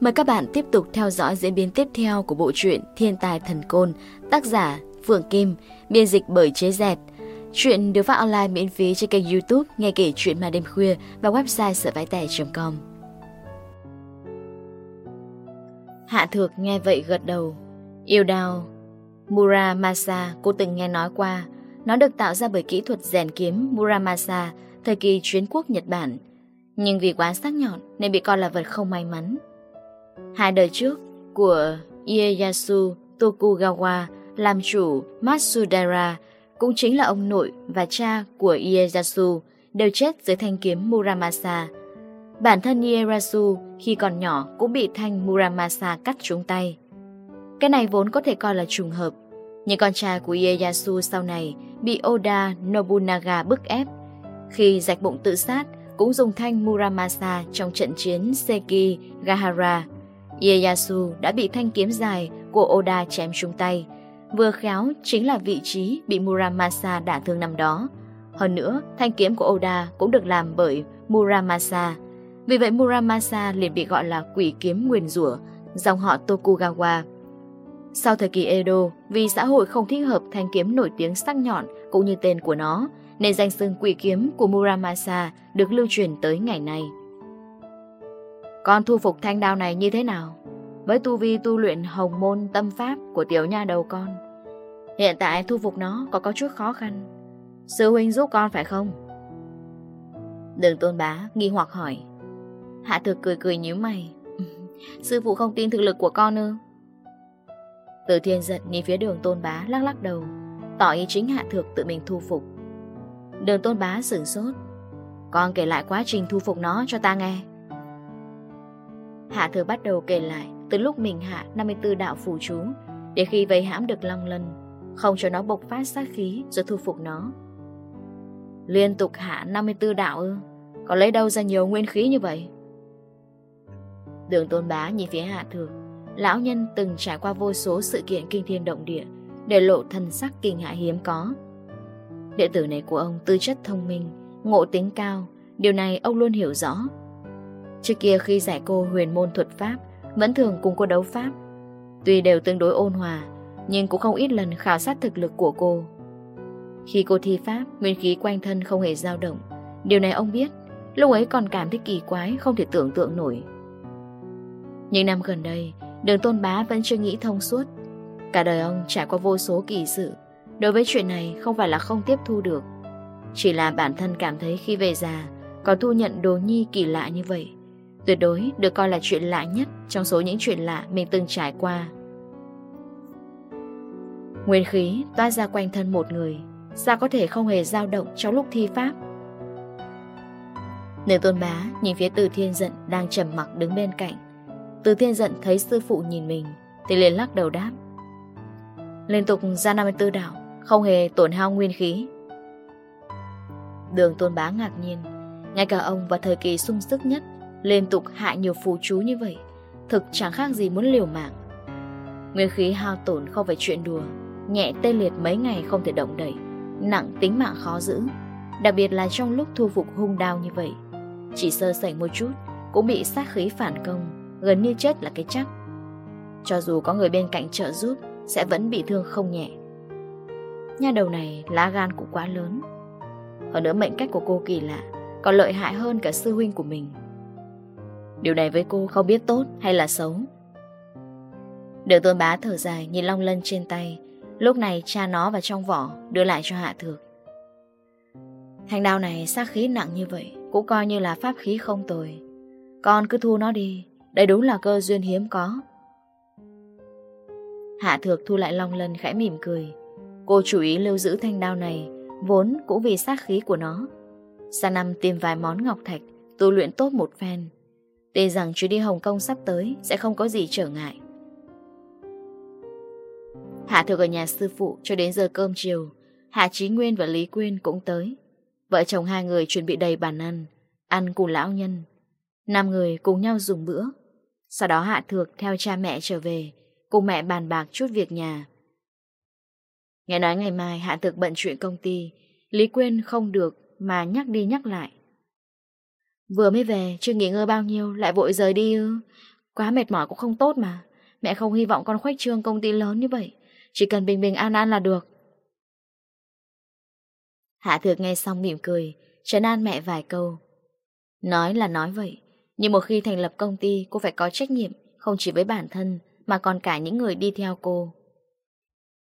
Mời các bạn tiếp tục theo dõi diễn biến tiếp theo của bộ truyện Thiên tài thần côn, tác giả Phượng Kim, biên dịch bởi Chế Dẹt. Chuyện được phát online miễn phí trên kênh YouTube Nghe kể chuyện mà đêm khuya và website sởvaitẻ.com. Hạ thược nghe vậy gật đầu. Yêu đào Muramasa cô từng nghe nói qua. Nó được tạo ra bởi kỹ thuật rèn kiếm Muramasa Thời kỳ chuyến quốc Nhật Bản. Nhưng vì quá sắc nhọn Nên bị coi là vật không may mắn. Hai đời trước của Ieyasu Tokugawa Làm chủ Matsudaira, Cũng chính là ông nội và cha của Ieyasu Đều chết dưới thanh kiếm Muramasa Muramasa. Bản thân Ierasu khi còn nhỏ cũng bị thanh Muramasa cắt trúng tay. Cái này vốn có thể coi là trùng hợp, nhưng con trai của Ieyasu sau này bị Oda Nobunaga bức ép. Khi rạch bụng tự sát, cũng dùng thanh Muramasa trong trận chiến Seki Gahara. Ieyasu đã bị thanh kiếm dài của Oda chém trúng tay. Vừa khéo chính là vị trí bị Muramasa đả thương năm đó. Hơn nữa, thanh kiếm của Oda cũng được làm bởi Muramasa, vì vậy Muramasa liền bị gọi là quỷ kiếm nguyền rủa, dòng họ Tokugawa. Sau thời kỳ Edo, vì xã hội không thích hợp thanh kiếm nổi tiếng sắc nhọn cũng như tên của nó, nên danh xưng quỷ kiếm của Muramasa được lưu truyền tới ngày nay. Con thu phục thanh đao này như thế nào? Với tu vi tu luyện hồng môn tâm pháp của tiểu nha đầu con. Hiện tại thu phục nó có có chút khó khăn. Sư huynh giúp con phải không? Đường tôn bá nghi hoặc hỏi. Hạ thực cười cười nhíu mày. Sư phụ không tin thực lực của con ư? Từ thiên giận nhìn phía đường tôn bá lắc lắc đầu, Tỏ ý chính hạ thực tự mình thu phục. Đường tôn bá sửng sốt. Con kể lại quá trình thu phục nó cho ta nghe. Hạ thừa bắt đầu kể lại Từ lúc mình hạ 54 đạo phù chú, Để khi vây hãm được Long Lân, Không cho nó bộc phát sát khí Rồi thu phục nó. Liên tục hạ 54 đạo ư? Có lấy đâu ra nhiều nguyên khí như vậy? Đường tôn bá nhìn phía hạ thược. Lão nhân từng trải qua vô số sự kiện kinh thiên động địa Để lộ thần sắc kinh hạ hiếm có. Đệ tử này của ông tư chất thông minh, Ngộ tính cao, Điều này ông luôn hiểu rõ. Trước kia khi giải cô huyền môn thuật pháp, Vẫn thường cùng cô đấu pháp. Tuy đều tương đối ôn hòa, Nhưng cũng không ít lần khảo sát thực lực của cô. Khi cô thi pháp, Nguyên khí quanh thân không hề dao động. Điều này ông biết, Lúc ấy còn cảm thấy kỳ quái, Không thể tưởng tượng nổi. Những năm gần đây, đường tôn bá vẫn chưa nghĩ thông suốt. Cả đời ông trải qua vô số kỳ sự. Đối với chuyện này không phải là không tiếp thu được. Chỉ là bản thân cảm thấy khi về già, còn thu nhận đồ nhi kỳ lạ như vậy. Tuyệt đối được coi là chuyện lạ nhất trong số những chuyện lạ mình từng trải qua. Nguyên khí toát ra quanh thân một người, sao có thể không hề dao động trong lúc thi pháp. Nữ tôn bá nhìn phía từ thiên giận đang trầm mặc đứng bên cạnh. Từ thiên giận thấy sư phụ nhìn mình, Thì liền lắc đầu đáp. Liên tục ra 54 đảo, Không hề tổn hao nguyên khí. Đường tôn bá ngạc nhiên, Ngay cả ông vào thời kỳ sung sức nhất, Liên tục hạ nhiều phù chú như vậy, Thực chẳng khác gì muốn liều mạng. Nguyên khí hao tổn không phải chuyện đùa, Nhẹ tê liệt mấy ngày không thể động đẩy Nặng tính mạng khó giữ. Đặc biệt là trong lúc thu phục hung đao như vậy, Chỉ sơ sẩy một chút Cũng bị sát khí phản công gần như chết là cái chắc. Cho dù có người bên cạnh trợ giúp, sẽ vẫn bị thương không nhẹ. Nhà đầu này lá gan cũng quá lớn. Hơn nữa mệnh cách của cô kỳ lạ, còn lợi hại hơn cả sư huynh của mình. Điều này với cô không biết tốt hay là xấu. Đường tôn bá thở dài nhìn long lân trên tay, lúc này cha nó vào trong vỏ đưa lại cho hạ thược. Thanh đao này sát khí nặng như vậy cũng coi như là pháp khí không tồi. Con cứ thu nó đi, đây đúng là cơ duyên hiếm có. Hạ thược thu lại long lần khẽ mỉm cười. Cô chú ý lưu giữ thanh đao này, vốn cũng vì sát khí của nó. Sa năm tìm vài món ngọc thạch, tu luyện tốt một phen. Tin rằng chuyến đi Hồng Kông sắp tới sẽ không có gì trở ngại. Hạ thược ở nhà sư phụ cho đến giờ cơm chiều, Hạ Chí Nguyên và Lý Quyên cũng tới. Vợ chồng hai người chuẩn bị đầy bàn ăn, ăn cùng lão nhân. Năm người cùng nhau dùng bữa. Sau đó Hạ Thược theo cha mẹ trở về, cùng mẹ bàn bạc chút việc nhà. Nghe nói ngày mai Hạ Thược bận chuyện công ty, Lý Quyên không được mà nhắc đi nhắc lại. Vừa mới về, chưa nghỉ ngơi bao nhiêu, lại vội rời đi ư. Quá mệt mỏi cũng không tốt mà. Mẹ không hy vọng con khoách trương công ty lớn như vậy. Chỉ cần bình bình an an là được. Hạ Thược nghe xong mỉm cười, trấn an mẹ vài câu. Nói là nói vậy, nhưng một khi thành lập công ty Cô phải có trách nhiệm Không chỉ với bản thân Mà còn cả những người đi theo cô.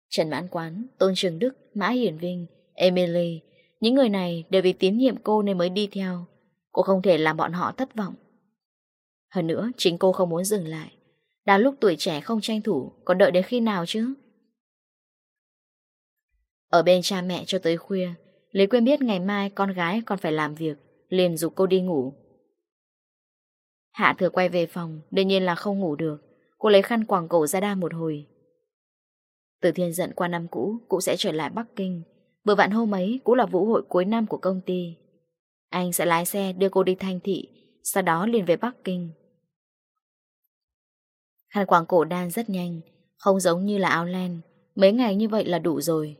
Trần Mãn Quán, Tôn Trường Đức, Mã Hiển Vinh, Emily Những người này đều vì tín nhiệm cô nên mới đi theo. Cô không thể làm bọn họ thất vọng. Hơn nữa chính cô không muốn dừng lại. Đã lúc tuổi trẻ không tranh thủ Còn đợi đến khi nào chứ? Ở bên cha mẹ cho tới khuya Lý Quyên biết ngày mai con gái còn phải làm việc Liền dục cô đi ngủ. Hạ thừa quay về phòng, đương nhiên là không ngủ được. Cô lấy khăn quàng cổ ra đa một hồi. Từ thiên giận qua năm cũ, cụ sẽ trở lại Bắc Kinh. Vừa vạn hôm ấy, cũng là vũ hội cuối năm của công ty. Anh sẽ lái xe đưa cô đi thanh thị, sau đó liền về Bắc Kinh. Khăn quàng cổ đan rất nhanh, không giống như là áo len. Mấy ngày như vậy là đủ rồi.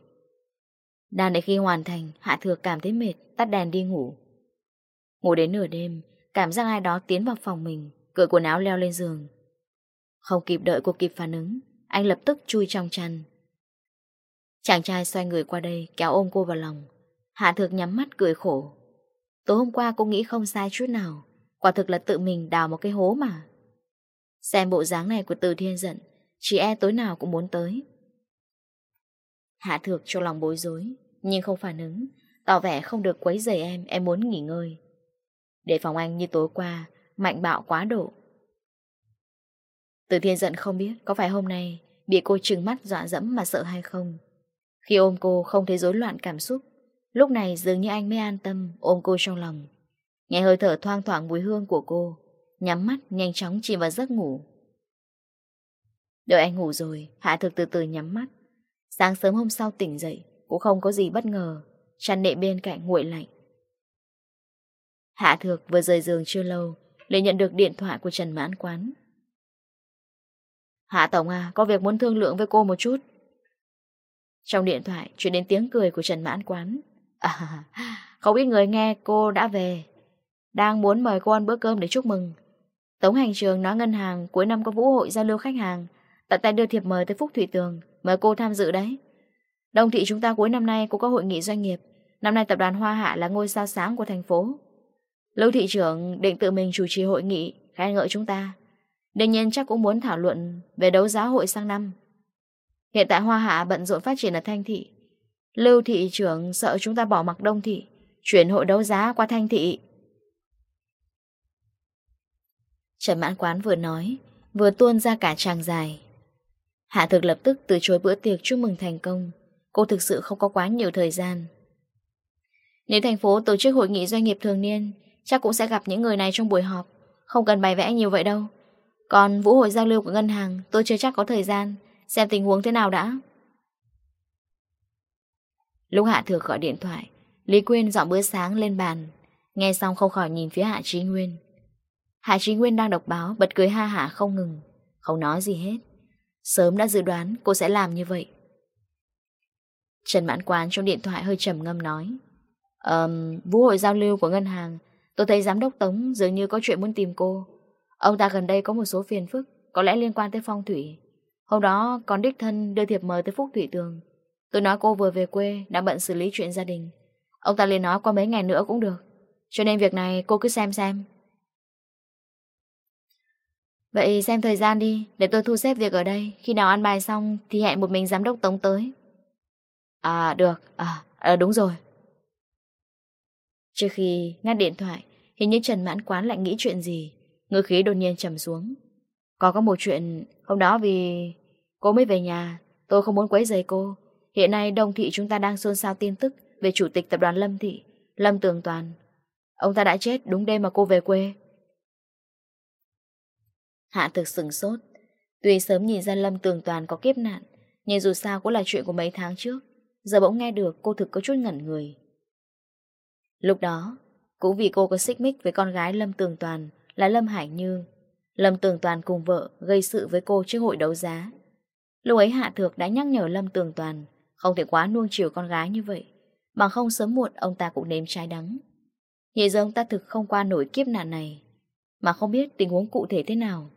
Đàn để khi hoàn thành, Hạ Thừa cảm thấy mệt, tắt đèn đi ngủ. Ngủ đến nửa đêm, Cảm giác ai đó tiến vào phòng mình, Cởi quần áo leo lên giường. Không kịp đợi cô kịp phản ứng, Anh lập tức chui trong chăn. Chàng trai xoay người qua đây, Kéo ôm cô vào lòng. Hạ thược nhắm mắt cười khổ. Tối hôm qua cô nghĩ không sai chút nào, Quả thực là tự mình đào một cái hố mà. Xem bộ dáng này của từ thiên giận Chị e tối nào cũng muốn tới. Hạ thược cho lòng bối rối, Nhưng không phản ứng, Tỏ vẻ không được quấy rầy em Em muốn nghỉ ngơi. Để phòng anh như tối qua, Mạnh bạo quá độ. Từ thiên giận không biết Có phải hôm nay Bị cô trừng mắt dọa dẫm mà sợ hay không. Khi ôm cô không thấy rối loạn cảm xúc, Lúc này dường như anh mới an tâm Ôm cô trong lòng. Nghe hơi thở thoang thoảng mùi hương của cô, Nhắm mắt nhanh chóng chìm vào giấc ngủ. Đợi anh ngủ rồi, Hạ thực từ từ nhắm mắt. Sáng sớm hôm sau tỉnh dậy, Cũng không có gì bất ngờ, Chăn nệm bên cạnh nguội lạnh. Hạ Thược vừa rời giường chưa lâu, liền nhận được điện thoại của Trần Mãn Quán. Hạ Tổng à, có việc muốn thương lượng với cô một chút. Trong điện thoại, chuyển đến tiếng cười của Trần Mãn Quán. À, không biết người nghe cô đã về. Đang muốn mời cô ăn bữa cơm để chúc mừng. Tống hành trường nói ngân hàng cuối năm có vũ hội giao lưu khách hàng. Tận tay đưa thiệp mời tới Phúc Thủy Tường, mời cô tham dự đấy. Đồng thị chúng ta cuối năm nay cũng có hội nghị doanh nghiệp. Năm nay tập đoàn Hoa Hạ là ngôi sao sáng của thành phố. Lưu thị trưởng định tự mình chủ trì hội nghị khen ngợi chúng ta. Đương nhiên chắc cũng muốn thảo luận về đấu giá hội sang năm. Hiện tại Hoa Hạ bận rộn phát triển ở Thanh Thị. Lưu thị trưởng sợ chúng ta bỏ mặc Đông Thị, chuyển hội đấu giá qua Thanh Thị. Trần Mãn Quán vừa nói, vừa tuôn ra cả tràng dài. Hạ thực lập tức từ chối bữa tiệc chúc mừng thành công. Cô thực sự không có quá nhiều thời gian. Nếu thành phố tổ chức hội nghị doanh nghiệp thường niên, chắc cũng sẽ gặp những người này trong buổi họp. Không cần bày vẽ nhiều vậy đâu. Còn vũ hội giao lưu của ngân hàng, tôi chưa chắc có thời gian, xem tình huống thế nào đã. Lúc Hạ Thược gọi điện thoại, Lý Quyên dọn bữa sáng lên bàn. Nghe xong không khỏi nhìn phía Hạ Trí Nguyên. Hạ Trí Nguyên đang đọc báo, bật cười ha hả không ngừng. Không nói gì hết. Sớm đã dự đoán cô sẽ làm như vậy. Trần Mãn Quán trong điện thoại hơi trầm ngâm nói. Ờm, um, vũ hội giao lưu của ngân hàng Tôi thấy giám đốc Tống dường như có chuyện muốn tìm cô. Ông ta gần đây có một số phiền phức, có lẽ liên quan tới phong thủy. Hôm đó còn đích thân đưa thiệp mời tới Phúc Thủy Tường. Tôi nói cô vừa về quê, đã bận xử lý chuyện gia đình. Ông ta liền nói qua mấy ngày nữa cũng được. Cho nên việc này cô cứ xem xem. Vậy xem thời gian đi, để tôi thu xếp việc ở đây. Khi nào ăn bài xong thì hẹn một mình giám đốc Tống tới. À, được. À, à đúng rồi. Trước khi ngắt điện thoại, hình như Trần Mãn Quán lại nghĩ chuyện gì, ngư khí đột nhiên trầm xuống. Có có một chuyện, hôm đó vì cô mới về nhà, tôi không muốn quấy rầy cô. Hiện nay đồng thị chúng ta đang xôn xao tin tức về chủ tịch tập đoàn Lâm Thị, Lâm Tường Toàn. Ông ta đã chết đúng đêm mà cô về quê. Hạ thực sừng sốt. Tuy sớm nhìn ra Lâm Tường Toàn có kiếp nạn, nhưng dù sao cũng là chuyện của mấy tháng trước. Giờ bỗng nghe được cô thực có chút ngẩn người. Lúc đó, cũng vì cô có xích mích với con gái Lâm Tường Toàn là Lâm Hải Như. Lâm Tường Toàn cùng vợ gây sự với cô trước hội đấu giá. Lúc ấy Hạ Thược đã nhắc nhở Lâm Tường Toàn không thể quá nuông chiều con gái như vậy. Bằng không sớm muộn ông ta cũng nếm trái đắng. Hiện giờ ông ta thực không qua nổi kiếp nạn này. Mà không biết tình huống cụ thể thế nào.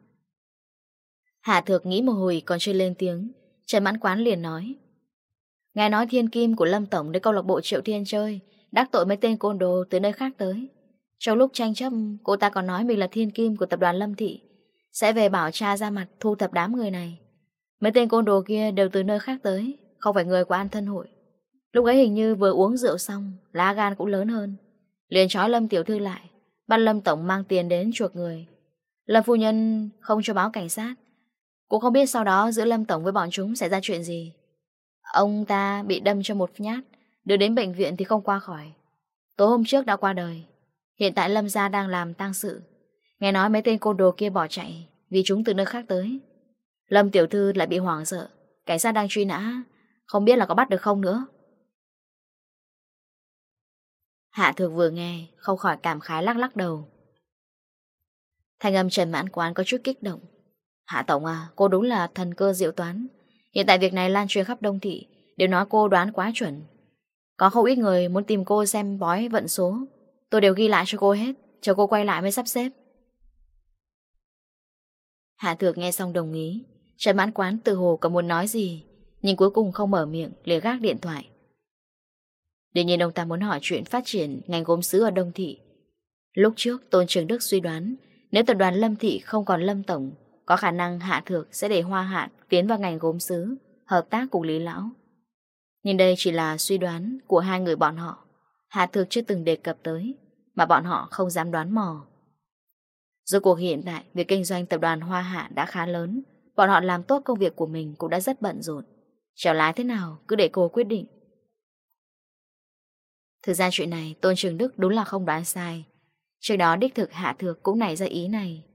Hạ Thược nghĩ một hồi còn chưa lên tiếng. Trần Mãn Quán liền nói. Nghe nói thiên kim của Lâm Tổng đến câu lạc bộ Triệu Thiên chơi. Đắc tội mấy tên côn đồ từ nơi khác tới. Trong lúc tranh chấp, Cô ta còn nói mình là thiên kim của tập đoàn Lâm Thị, Sẽ về bảo cha ra mặt Thu thập đám người này. Mấy tên côn đồ kia đều từ nơi khác tới, Không phải người của an thân hội. Lúc ấy hình như vừa uống rượu xong, Lá gan cũng lớn hơn. Liền trói Lâm tiểu thư lại, Bắt Lâm tổng mang tiền đến chuộc người. Lâm phu nhân không cho báo cảnh sát. Cũng không biết sau đó giữa Lâm tổng với bọn chúng sẽ ra chuyện gì. Ông ta bị đâm cho một nhát. Đưa đến bệnh viện thì không qua khỏi. Tối hôm trước đã qua đời. Hiện tại Lâm Gia đang làm tang sự. Nghe nói mấy tên côn đồ kia bỏ chạy Vì chúng từ nơi khác tới. Lâm tiểu thư lại bị hoảng sợ. Cảnh sát đang truy nã. Không biết là có bắt được không nữa. Hạ thược vừa nghe, Không khỏi cảm khái lắc lắc đầu. Thanh âm Trần Mãn Quán có chút kích động. Hạ Tổng à Cô đúng là thần cơ diệu toán. Hiện tại việc này lan truyền khắp đông thị, Đều nói cô đoán quá chuẩn. Có không ít người muốn tìm cô xem bói vận số Tôi đều ghi lại cho cô hết, Chờ cô quay lại mới sắp xếp. Hạ Thược nghe xong đồng ý. Trần mãn quán từ hồ có muốn nói gì, Nhưng cuối cùng không mở miệng, Lìa gác điện thoại. Để nhìn ông ta muốn hỏi chuyện phát triển Ngành gốm sứ ở Đông Thị. Lúc trước, Tôn Trường Đức suy đoán, Nếu tập đoàn Lâm Thị không còn Lâm Tổng, Có khả năng Hạ Thược sẽ để Hoa Hạ Tiến vào ngành gốm sứ Hợp tác cùng Lý Lão. Nhưng đây chỉ là suy đoán của hai người bọn họ. Hạ Thực chưa từng đề cập tới, mà bọn họ không dám đoán mò. Rồi cuộc hiện tại, việc kinh doanh tập đoàn Hoa Hạ đã khá lớn, bọn họ làm tốt công việc của mình cũng đã rất bận rộn. Chào lái thế nào, cứ để cô quyết định. Thực ra chuyện này, Tôn Trường Đức đúng là không đoán sai. Trước đó đích thực Hạ Thược cũng nảy ra ý này.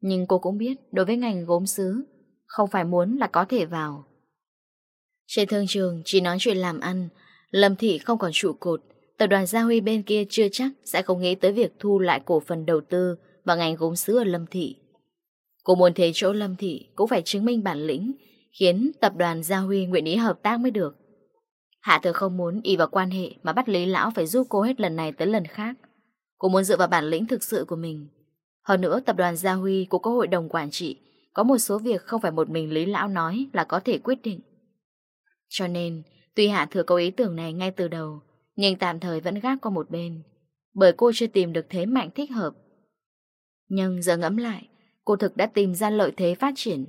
Nhưng cô cũng biết, đối với ngành gốm xứ, không phải muốn là có thể vào. Trên thương trường chỉ nói chuyện làm ăn, Lâm Thị không còn trụ cột, tập đoàn Gia Huy bên kia chưa chắc sẽ không nghĩ tới việc thu lại cổ phần đầu tư và ngành gốm sứ ở Lâm Thị. Cô muốn thế chỗ Lâm Thị cũng phải chứng minh bản lĩnh, khiến tập đoàn Gia Huy nguyện ý hợp tác mới được. Hạ thừa không muốn y vào quan hệ mà bắt Lý Lão phải giúp cô hết lần này tới lần khác. Cô muốn dựa vào bản lĩnh thực sự của mình. Hơn nữa, tập đoàn Gia Huy cũng có hội đồng quản trị, có một số việc không phải một mình Lý Lão nói là có thể quyết định. Cho nên, tuy Hạ thừa có ý tưởng này ngay từ đầu, nhưng tạm thời vẫn gác qua một bên, bởi cô chưa tìm được thế mạnh thích hợp. Nhưng giờ ngẫm lại, cô thực đã tìm ra lợi thế phát triển.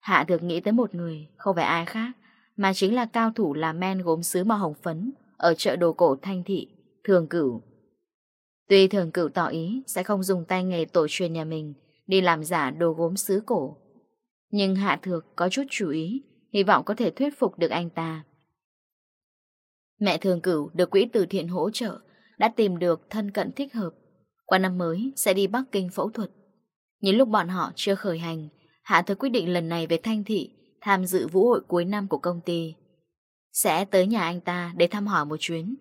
Hạ thực nghĩ tới một người, không phải ai khác, mà chính là cao thủ làm men gốm sứ màu hồng phấn ở chợ đồ cổ Thanh Thị, Thường Cửu. Tuy Thường Cửu tỏ ý sẽ không dùng tay nghề tổ truyền nhà mình đi làm giả đồ gốm sứ cổ, nhưng Hạ Thược có chút chú ý hy vọng có thể thuyết phục được anh ta. Mẹ thường cửu được quỹ từ thiện hỗ trợ, đã tìm được thân cận thích hợp. Qua năm mới sẽ đi Bắc Kinh phẫu thuật. Những lúc bọn họ chưa khởi hành, Hạ Thời quyết định lần này về Thanh Thị tham dự vũ hội cuối năm của công ty. Sẽ tới nhà anh ta để thăm hỏi một chuyến.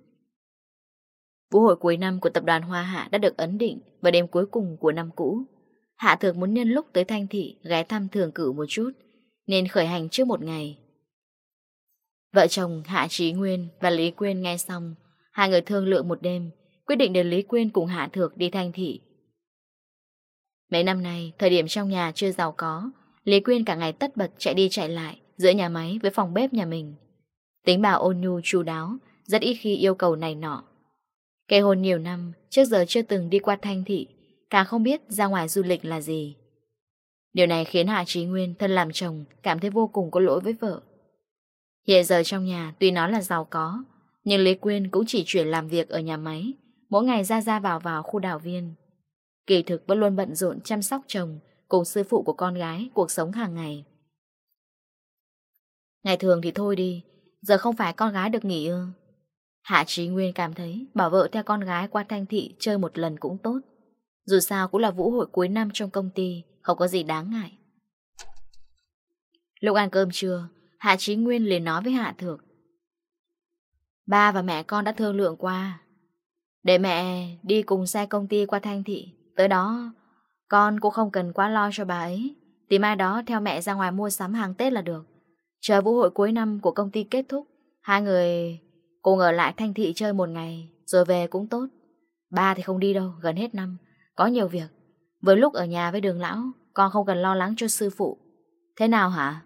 Vũ hội cuối năm của tập đoàn Hoa Hạ đã được ấn định vào đêm cuối cùng của năm cũ. Hạ Thược muốn nhân lúc tới Thanh Thị ghé thăm Thường Cửu một chút, nên khởi hành trước một ngày. Vợ chồng Hạ Trí Nguyên và Lý Quyên nghe xong, hai người thương lượng một đêm, quyết định để Lý Quyên cùng Hạ Thược đi thanh thị. Mấy năm nay, thời điểm trong nhà chưa giàu có, Lý Quyên cả ngày tất bật chạy đi chạy lại giữa nhà máy với phòng bếp nhà mình. Tính bà ôn nhu chu đáo, rất ít khi yêu cầu này nọ. Cây hôn nhiều năm, trước giờ chưa từng đi qua thanh thị, càng không biết ra ngoài du lịch là gì. Điều này khiến Hạ Trí Nguyên thân làm chồng cảm thấy vô cùng có lỗi với vợ. Hiện giờ trong nhà tuy nó là giàu có, nhưng Lý Quyên cũng chỉ chuyển làm việc ở nhà máy, mỗi ngày ra ra vào vào khu đảo viên. Kỳ thực vẫn luôn bận rộn chăm sóc chồng cùng sư phụ của con gái cuộc sống hàng ngày. Ngày thường thì thôi đi, giờ không phải con gái được nghỉ ư. Hạ Trí Nguyên cảm thấy bảo vợ theo con gái qua thanh thị chơi một lần cũng tốt. Dù sao cũng là vũ hội cuối năm trong công ty, không có gì đáng ngại. Lúc ăn cơm trưa Hạ Chí Nguyên liền nói với Hạ Thược. Ba và mẹ con đã thương lượng qua. Để mẹ đi cùng xe công ty qua Thanh Thị. Tới đó Con cũng không cần quá lo cho bà ấy. Tìm ai đó theo mẹ ra ngoài mua sắm hàng Tết là được. Chờ vũ hội cuối năm của công ty kết thúc Hai người cùng ở lại Thanh Thị chơi một ngày Rồi về cũng tốt. Ba thì không đi đâu, gần hết năm. Có nhiều việc. Với lúc ở nhà với đường lão, Con không cần lo lắng cho sư phụ. Thế nào hả?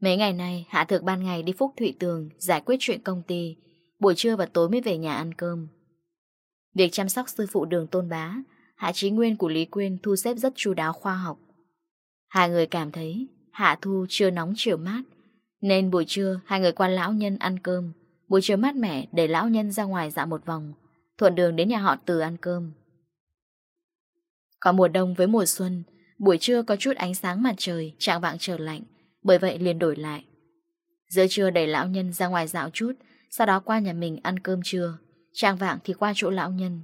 Mấy ngày nay, Hạ Thực ban ngày đi Phúc Thụy Tường Giải quyết chuyện công ty, Buổi trưa và tối mới về nhà ăn cơm. Việc chăm sóc sư phụ đường tôn bá, Hạ trí nguyên của Lý Quyên Thu xếp rất chu đáo khoa học. Hai người cảm thấy Hạ thu chưa nóng chiều mát, Nên buổi trưa hai người qua lão nhân ăn cơm. Buổi trưa mát mẻ để lão nhân ra ngoài dạo một vòng, Thuận đường đến nhà họ từ ăn cơm. Còn mùa đông với mùa xuân, buổi trưa có chút ánh sáng mặt trời, trạng vạng trở lạnh, bởi vậy liền đổi lại. Giữa trưa đẩy lão nhân ra ngoài dạo chút, sau đó qua nhà mình ăn cơm trưa, trạng vạng thì qua chỗ lão nhân.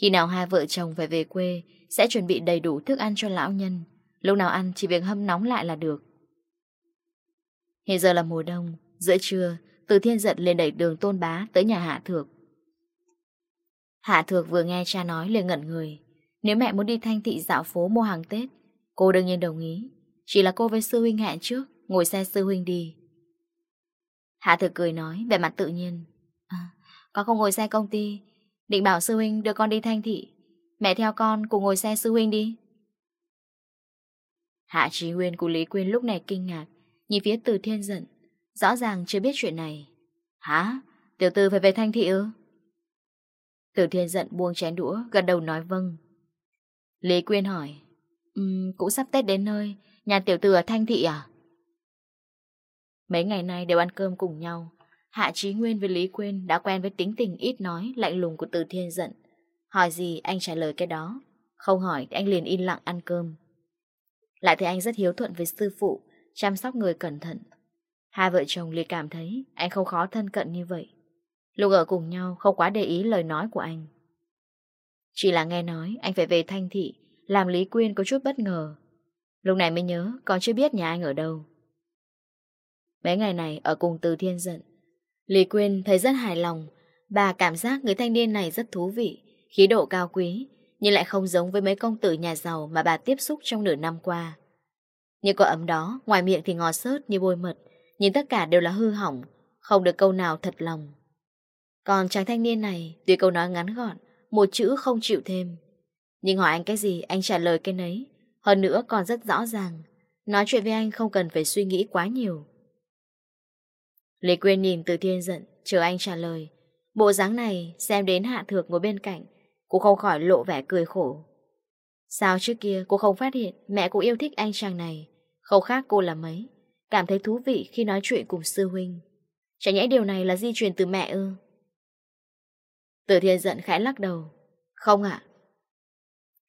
Khi nào hai vợ chồng phải về quê, sẽ chuẩn bị đầy đủ thức ăn cho lão nhân. Lúc nào ăn chỉ việc hâm nóng lại là được. Hiện giờ là mùa đông, giữa trưa, từ thiên giật lên đẩy đường tôn bá tới nhà Hạ Thược. Hạ Thược vừa nghe cha nói liền ngẩn người. Nếu mẹ muốn đi thanh thị dạo phố mua hàng Tết, cô đương nhiên đồng ý. Chỉ là cô với sư huynh hẹn trước, ngồi xe sư huynh đi. Hạ thực cười nói, vẻ mặt tự nhiên. À, con không ngồi xe công ty, định bảo sư huynh đưa con đi thanh thị. Mẹ theo con cùng ngồi xe sư huynh đi. Hạ Trí Nguyên của Lý Quyên lúc này kinh ngạc, nhìn phía từ thiên giận. Rõ ràng chưa biết chuyện này. Hả? Tiểu tư phải về thanh thị ư? Từ thiên giận buông chén đũa, gật đầu nói vâng. Lý Quyên hỏi um, Cũng sắp Tết đến nơi Nhà tiểu tử ở Thanh Thị à? Mấy ngày nay đều ăn cơm cùng nhau. Hạ Trí Nguyên với Lý Quyên đã quen với tính tình ít nói Lạnh lùng của Từ Thiên giận. Hỏi gì anh trả lời cái đó. Không hỏi anh liền im lặng ăn cơm. Lại thấy anh rất hiếu thuận với sư phụ Chăm sóc người cẩn thận. Hai vợ chồng liền cảm thấy anh không khó thân cận như vậy. Lúc ở cùng nhau không quá để ý lời nói của anh. Chỉ là nghe nói anh phải về Thanh Thị, làm Lý Quyên có chút bất ngờ. Lúc này mới nhớ còn chưa biết nhà anh ở đâu. Mấy ngày này ở cùng Từ Thiên giận, Lý Quyên thấy rất hài lòng. Bà cảm giác người thanh niên này rất thú vị, khí độ cao quý, nhưng lại không giống với mấy công tử nhà giàu mà bà tiếp xúc trong nửa năm qua. như cậu ấm đó, ngoài miệng thì ngọt sớt như bôi mật, nhưng tất cả đều là hư hỏng, không được câu nào thật lòng. Còn chàng thanh niên này, tuy câu nói ngắn gọn, một chữ không chịu thêm. Nhưng hỏi anh cái gì, anh trả lời cái nấy. Hơn nữa còn rất rõ ràng. Nói chuyện với anh không cần phải suy nghĩ quá nhiều. Lê Quyên nhìn từ thiên giận, chờ anh trả lời. Bộ dáng này xem đến hạ thược ngồi bên cạnh, cô không khỏi lộ vẻ cười khổ. Sao trước kia cô không phát hiện mẹ cô yêu thích anh chàng này, không khác cô là mấy. Cảm thấy thú vị khi nói chuyện cùng sư huynh. Chả nhẽ điều này là di truyền từ mẹ ư. Từ thiên giận khẽ lắc đầu. Không ạ.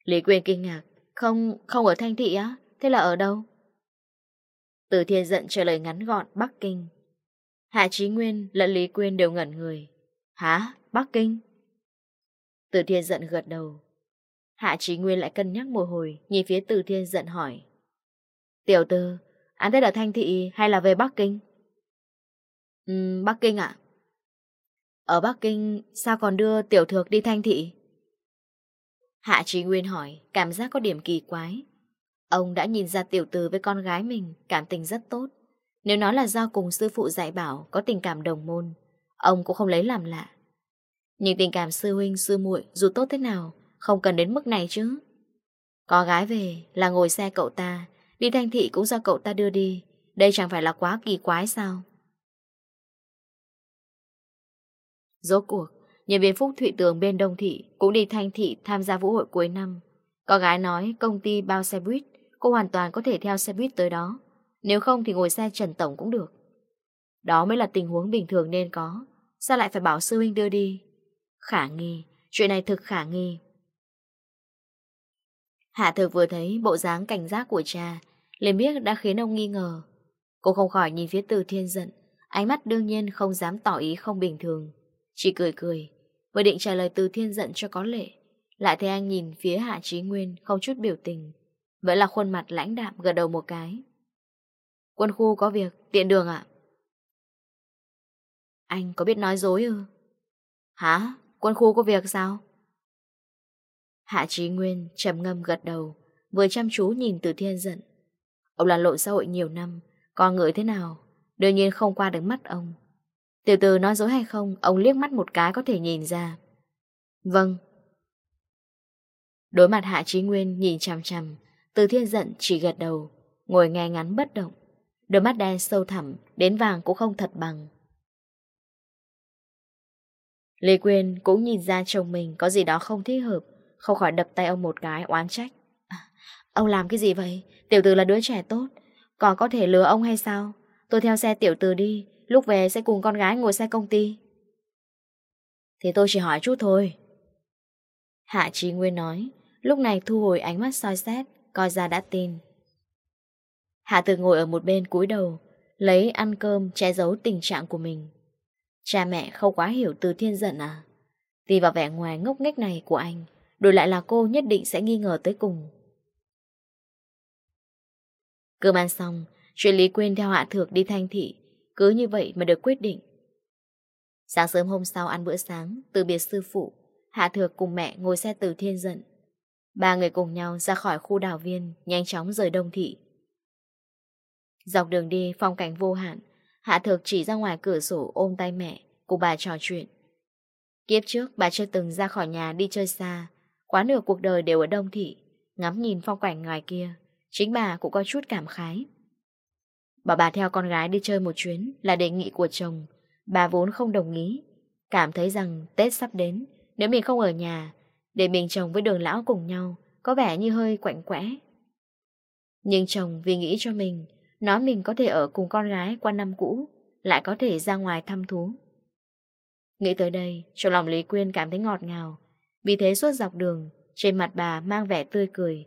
Lý Quyên kinh ngạc. Không, không ở Thanh Thị á? Thế là ở đâu? Từ thiên giận trả lời ngắn gọn Bắc Kinh. Hạ Trí Nguyên lẫn Lý Quyên đều ngẩn người. Hả? Bắc Kinh? Từ thiên giận gật đầu. Hạ Trí Nguyên lại cân nhắc một hồi, nhìn phía từ thiên giận hỏi. Tiểu tư, án tết ở Thanh Thị hay là về Bắc Kinh? Ừ, Bắc Kinh ạ. Ở Bắc Kinh sao còn đưa tiểu thược đi thanh thị? Hạ Trí Nguyên hỏi, cảm giác có điểm kỳ quái. Ông đã nhìn ra tiểu từ với con gái mình, cảm tình rất tốt. Nếu nó là do cùng sư phụ dạy bảo, có tình cảm đồng môn, ông cũng không lấy làm lạ. Nhưng tình cảm sư huynh, sư muội dù tốt thế nào, không cần đến mức này chứ. Có gái về là ngồi xe cậu ta, đi thanh thị cũng do cậu ta đưa đi, đây chẳng phải là quá kỳ quái sao? Rốt cuộc, nhân viên Phúc Thụy Tường bên Đông Thị cũng đi Thanh Thị tham gia vũ hội cuối năm. Có gái nói công ty bao xe buýt, cô hoàn toàn có thể theo xe buýt tới đó. Nếu không thì ngồi xe Trần Tổng cũng được. Đó mới là tình huống bình thường nên có. Sao lại phải bảo sư huynh đưa đi? Khả nghi, chuyện này thực khả nghi. Hạ thực vừa thấy bộ dáng cảnh giác của cha, liền biết đã khiến ông nghi ngờ. Cô không khỏi nhìn phía từ thiên giận, ánh mắt đương nhiên không dám tỏ ý không bình thường chỉ cười cười, vừa định trả lời từ thiên giận cho có lệ. Lại thấy anh nhìn phía Hạ Trí Nguyên không chút biểu tình. Vẫn là khuôn mặt lãnh đạm gật đầu một cái. Quân khu có việc, tiện đường ạ. Anh có biết nói dối ư? Hả? Quân khu có việc sao? Hạ Trí Nguyên trầm ngâm gật đầu, vừa chăm chú nhìn từ thiên giận. Ông là lộn xã hội nhiều năm, con người thế nào, đương nhiên không qua được mắt ông. Tiểu từ nói dối hay không, ông liếc mắt một cái có thể nhìn ra. Vâng. Đối mặt Hạ Trí Nguyên nhìn chằm chằm, từ thiên giận chỉ gật đầu, ngồi nghe ngắn bất động. Đôi mắt đen sâu thẳm, đến vàng cũng không thật bằng. Lê Quyên cũng nhìn ra chồng mình có gì đó không thích hợp, không khỏi đập tay ông một cái oán trách. À, ông làm cái gì vậy? Tiểu tử là đứa trẻ tốt, còn có thể lừa ông hay sao? Tôi theo xe tiểu tử đi, Lúc về sẽ cùng con gái ngồi xe công ty. Thì tôi chỉ hỏi chút thôi. Hạ Trí Nguyên nói, Lúc này thu hồi ánh mắt soi xét, Coi ra đã tin. Hạ Từ ngồi ở một bên cúi đầu, Lấy ăn cơm che giấu tình trạng của mình. Cha mẹ không quá hiểu từ thiên giận à? Vì vào vẻ ngoài ngốc nghếch này của anh, Đổi lại là cô nhất định sẽ nghi ngờ tới cùng. Cơm ăn xong, Chuyện Lý quên theo Hạ Thược đi thanh thị cứ như vậy mà được quyết định. Sáng sớm hôm sau ăn bữa sáng, từ biệt sư phụ, Hạ Thược cùng mẹ ngồi xe từ thiên dận. Ba người cùng nhau ra khỏi khu đảo viên, nhanh chóng rời đông thị. Dọc đường đi, phong cảnh vô hạn, Hạ Thược chỉ ra ngoài cửa sổ ôm tay mẹ, cùng bà trò chuyện. Kiếp trước, bà chưa từng ra khỏi nhà đi chơi xa, quá nửa cuộc đời đều ở đông thị, ngắm nhìn phong cảnh ngoài kia, chính bà cũng có chút cảm khái. Bảo bà theo con gái đi chơi một chuyến là đề nghị của chồng. Bà vốn không đồng ý. Cảm thấy rằng Tết sắp đến, nếu mình không ở nhà, để mình chồng với đường lão cùng nhau, có vẻ như hơi quạnh quẽ. Nhưng chồng vì nghĩ cho mình, nói mình có thể ở cùng con gái qua năm cũ, lại có thể ra ngoài thăm thú. Nghĩ tới đây, trong lòng Lý Quyên cảm thấy ngọt ngào. Vì thế suốt dọc đường, trên mặt bà mang vẻ tươi cười.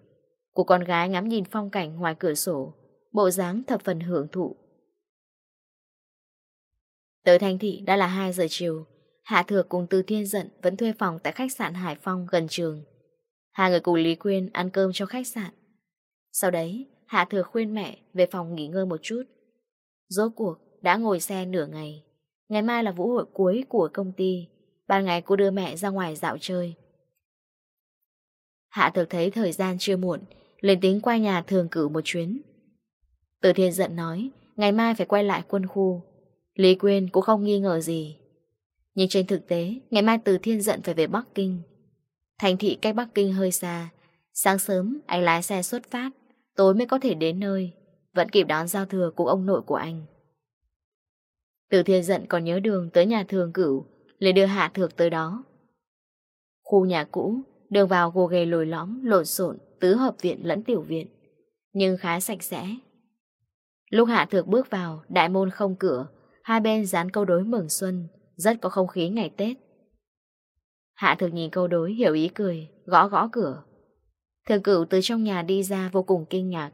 Của con gái ngắm nhìn phong cảnh ngoài cửa sổ, bộ dáng thập phần hưởng thụ. Tới Thanh Thị đã là 2 giờ chiều, Hạ Thược cùng Từ Thiên Dận vẫn thuê phòng tại khách sạn Hải Phong gần trường. Hai người cùng Lý Quyên ăn cơm cho khách sạn. Sau đấy, Hạ Thược khuyên mẹ về phòng nghỉ ngơi một chút. Rốt cuộc, đã ngồi xe nửa ngày. Ngày mai là vũ hội cuối của công ty, ban ngày cô đưa mẹ ra ngoài dạo chơi. Hạ Thược thấy thời gian chưa muộn, lên tính qua nhà thường cử một chuyến. Từ thiên giận nói Ngày mai phải quay lại quân khu. Lý Quyên cũng không nghi ngờ gì. Nhưng trên thực tế Ngày mai từ thiên giận phải về Bắc Kinh. Thành thị cách Bắc Kinh hơi xa. Sáng sớm anh lái xe xuất phát Tối mới có thể đến nơi. Vẫn kịp đón giao thừa của ông nội của anh. Từ thiên giận còn nhớ đường tới nhà thường cửu Lấy đưa hạ thược tới đó. Khu nhà cũ Đường vào gồ ghề lồi lõm, lộn xộn Tứ hợp viện lẫn tiểu viện. Nhưng khá sạch sẽ Lúc Hạ Thược bước vào, đại môn không cửa, hai bên dán câu đối mừng xuân, rất có không khí ngày Tết. Hạ Thược nhìn câu đối, hiểu ý cười, gõ gõ cửa. Thường cửu từ trong nhà đi ra vô cùng kinh ngạc.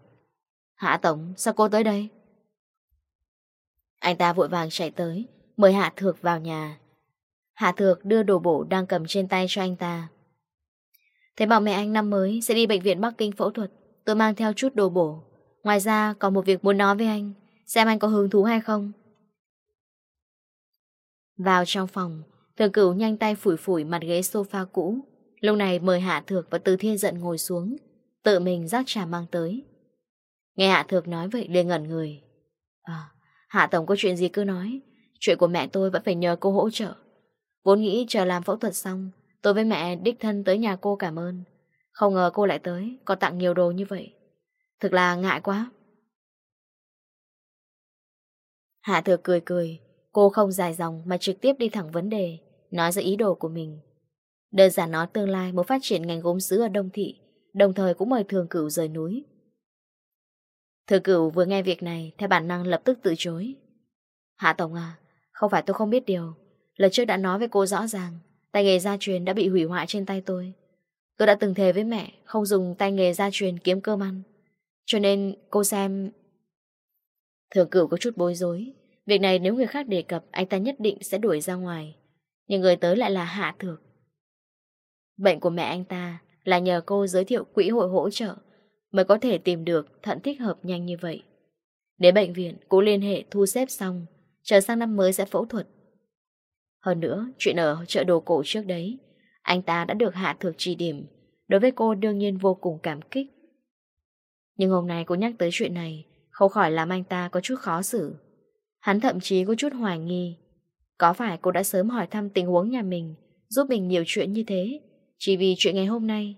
Hạ Tổng, sao cô tới đây? Anh ta vội vàng chạy tới, mời Hạ Thược vào nhà. Hạ Thược đưa đồ bổ đang cầm trên tay cho anh ta. Thế bảo mẹ anh năm mới sẽ đi bệnh viện Bắc Kinh phẫu thuật, tôi mang theo chút đồ bổ, Ngoài ra, còn một việc muốn nói với anh. Xem anh có hứng thú hay không. Vào trong phòng Thường cửu nhanh tay phủi phủi mặt ghế sofa cũ. Lúc này mời Hạ Thược và Từ Thiên giận ngồi xuống, Tự mình rác trà mang tới. Nghe Hạ Thược nói vậy để ngẩn người. À Hạ Tổng có chuyện gì cứ nói. Chuyện của mẹ tôi vẫn phải nhờ cô hỗ trợ. Vốn nghĩ chờ làm phẫu thuật xong, Tôi với mẹ đích thân tới nhà cô cảm ơn. Không ngờ cô lại tới, Còn tặng nhiều đồ như vậy. Thực là ngại quá. Hạ thừa cười cười, cô không dài dòng mà trực tiếp đi thẳng vấn đề, nói ra ý đồ của mình. Đơn giản nói tương lai muốn phát triển ngành gốm sứ ở Đông Thị, đồng thời cũng mời thường cửu rời núi. Thừa cửu vừa nghe việc này, theo bản năng lập tức từ chối. Hạ Tổng à, không phải tôi không biết điều. Lần trước đã nói với cô rõ ràng, tay nghề gia truyền đã bị hủy hoại trên tay tôi. Tôi đã từng thề với mẹ không dùng tay nghề gia truyền kiếm cơm ăn. Cho nên cô xem... Thường cửu có chút bối rối. Việc này nếu người khác đề cập, anh ta nhất định sẽ đuổi ra ngoài. Nhưng người tới lại là Hạ Thược. Bệnh của mẹ anh ta là nhờ cô giới thiệu quỹ hội hỗ trợ mới có thể tìm được thận thích hợp nhanh như vậy. Đến bệnh viện, cô liên hệ thu xếp xong, chờ sang năm mới sẽ phẫu thuật. Hơn nữa, chuyện ở chợ đồ cổ trước đấy, anh ta đã được Hạ Thược chỉ điểm, đối với cô đương nhiên vô cùng cảm kích. Nhưng hôm nay cô nhắc tới chuyện này, Không khỏi làm anh ta có chút khó xử. Hắn thậm chí có chút hoài nghi. Có phải cô đã sớm hỏi thăm tình huống nhà mình, Giúp mình nhiều chuyện như thế, Chỉ vì chuyện ngày hôm nay?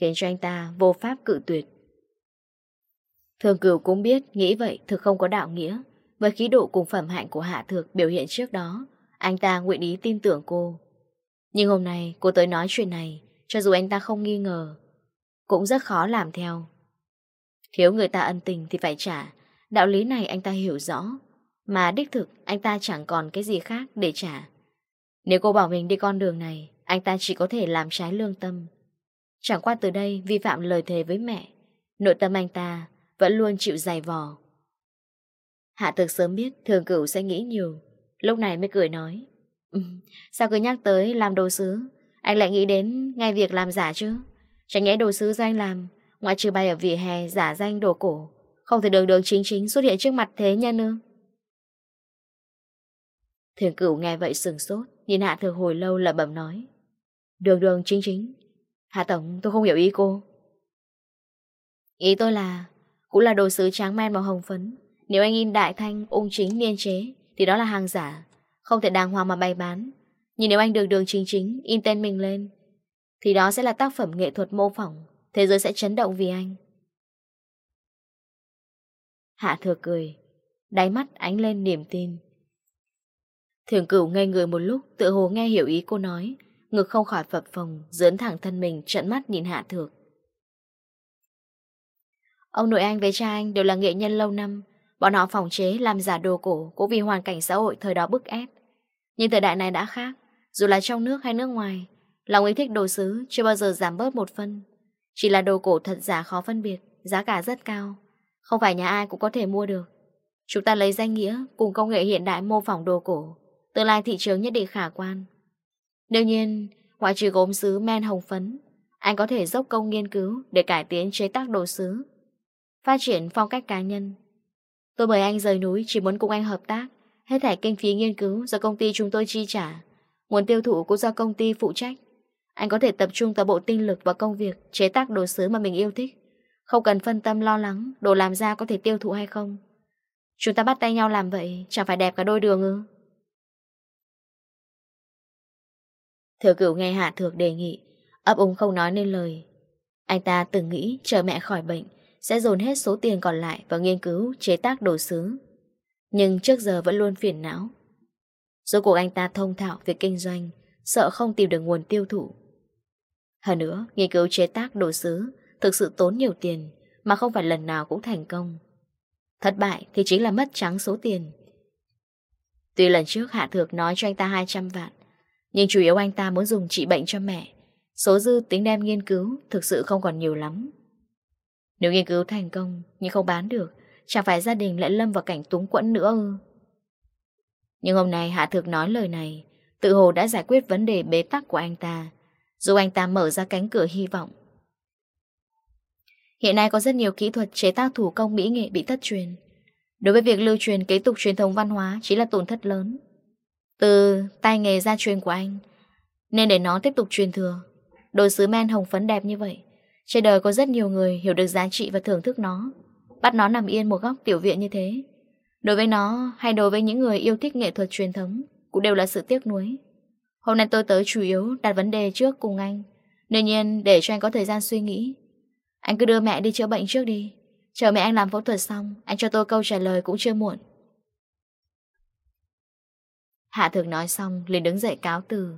Khiến cho anh ta vô pháp cự tuyệt. Thường cửu cũng biết Nghĩ vậy thực không có đạo nghĩa. Với khí độ cùng phẩm hạnh của Hạ Thược biểu hiện trước đó, Anh ta nguyện ý tin tưởng cô. Nhưng hôm nay cô tới nói chuyện này, Cho dù anh ta không nghi ngờ, Cũng rất khó làm theo. Thiếu người ta ân tình thì phải trả. Đạo lý này anh ta hiểu rõ. Mà đích thực, anh ta chẳng còn cái gì khác để trả. Nếu cô bảo mình đi con đường này, Anh ta chỉ có thể làm trái lương tâm. Chẳng qua từ đây, vi phạm lời thề với mẹ, Nội tâm anh ta vẫn luôn chịu dày vò. Hạ thực sớm biết thường cửu sẽ nghĩ nhiều, Lúc này mới cười nói Sao cứ nhắc tới làm đồ sứ? Anh lại nghĩ đến ngay việc làm giả chứ? Chẳng nhẽ đồ sứ do anh làm Ngoại trừ bay ở vỉa hè giả danh đồ cổ, Không thể đường đường chính chính xuất hiện trước mặt thế nhân ư Thường cửu nghe vậy sừng sốt, Nhìn hạ thừa hồi lâu là bầm nói, Đường đường chính chính. Hạ tổng, tôi không hiểu ý cô. Ý tôi là, Cũng là đồ sứ tráng men màu hồng phấn. Nếu anh in đại thanh, ung chính, niên chế, Thì đó là hàng giả, Không thể đàng hoàng mà bày bán. Nhưng nếu anh đường đường chính chính, in tên mình lên, Thì đó sẽ là tác phẩm nghệ thuật mô phỏng Thế giới sẽ chấn động vì anh. Hạ thừa cười, Đáy mắt ánh lên niềm tin. Thường cửu ngây người một lúc, Tự hồ nghe hiểu ý cô nói, Ngực không khỏi phập phồng, Dướn thẳng thân mình trận mắt nhìn hạ thược. Ông nội anh với cha anh đều là nghệ nhân lâu năm, Bọn họ phòng chế, làm giả đồ cổ, Cũng vì hoàn cảnh xã hội thời đó bức ép. Nhưng thời đại này đã khác, Dù là trong nước hay nước ngoài, Lòng ý thích đồ sứ, chưa bao giờ giảm bớt một phân. Chỉ là đồ cổ thật giả khó phân biệt, giá cả rất cao. Không phải nhà ai cũng có thể mua được. Chúng ta lấy danh nghĩa cùng công nghệ hiện đại mô phỏng đồ cổ. Tương lai thị trường nhất định khả quan. Đương nhiên, ngoại trừ gốm sứ men hồng phấn, anh có thể dốc công nghiên cứu để cải tiến chế tác đồ sứ. Phát triển phong cách cá nhân. Tôi mời anh rời núi chỉ muốn cùng anh hợp tác. Hết thảy kinh phí nghiên cứu do công ty chúng tôi chi trả. Nguồn tiêu thụ cũng do công ty phụ trách. Anh có thể tập trung toàn bộ tinh lực vào công việc chế tác đồ sứ mà mình yêu thích. Không cần phân tâm lo lắng đồ làm ra có thể tiêu thụ hay không. Chúng ta bắt tay nhau làm vậy chẳng phải đẹp cả đôi đường ư. Thừa cửu nghe Hạ Thược đề nghị, ấp úng không nói nên lời. Anh ta từng nghĩ chờ mẹ khỏi bệnh sẽ dồn hết số tiền còn lại vào nghiên cứu chế tác đồ sứ. Nhưng trước giờ vẫn luôn phiền não. Rốt cuộc anh ta thông thạo việc kinh doanh, sợ không tìm được nguồn tiêu thụ. Hơn nữa, nghiên cứu chế tác đồ sứ thực sự tốn nhiều tiền mà không phải lần nào cũng thành công. Thất bại thì chính là mất trắng số tiền. Tuy lần trước Hạ Thược nói cho anh ta 200 vạn, nhưng chủ yếu anh ta muốn dùng trị bệnh cho mẹ. Số dư tính đem nghiên cứu thực sự không còn nhiều lắm. Nếu nghiên cứu thành công nhưng không bán được, chẳng phải gia đình lại lâm vào cảnh túng quẫn nữa ư. Nhưng hôm nay Hạ Thược nói lời này, tự hồ đã giải quyết vấn đề bế tắc của anh ta. Dù anh ta mở ra cánh cửa hy vọng. Hiện nay có rất nhiều kỹ thuật chế tác thủ công mỹ nghệ bị thất truyền. Đối với việc lưu truyền kế tục truyền thống văn hóa Chỉ là tổn thất lớn. Từ tay nghề gia truyền của anh, Nên để nó tiếp tục truyền thừa Đồ sứ men hồng phấn đẹp như vậy, Trên đời có rất nhiều người hiểu được giá trị và thưởng thức nó, Bắt nó nằm yên một góc tiểu viện như thế. Đối với nó hay đối với những người yêu thích nghệ thuật truyền thống Cũng đều là sự tiếc nuối. Hôm nay tôi tới chủ yếu đặt vấn đề trước cùng anh. Nên nhiên, để cho anh có thời gian suy nghĩ. Anh cứ đưa mẹ đi chữa bệnh trước đi. Chờ mẹ anh làm phẫu thuật xong, Anh cho tôi câu trả lời cũng chưa muộn. Hạ thường nói xong, liền đứng dậy cáo từ.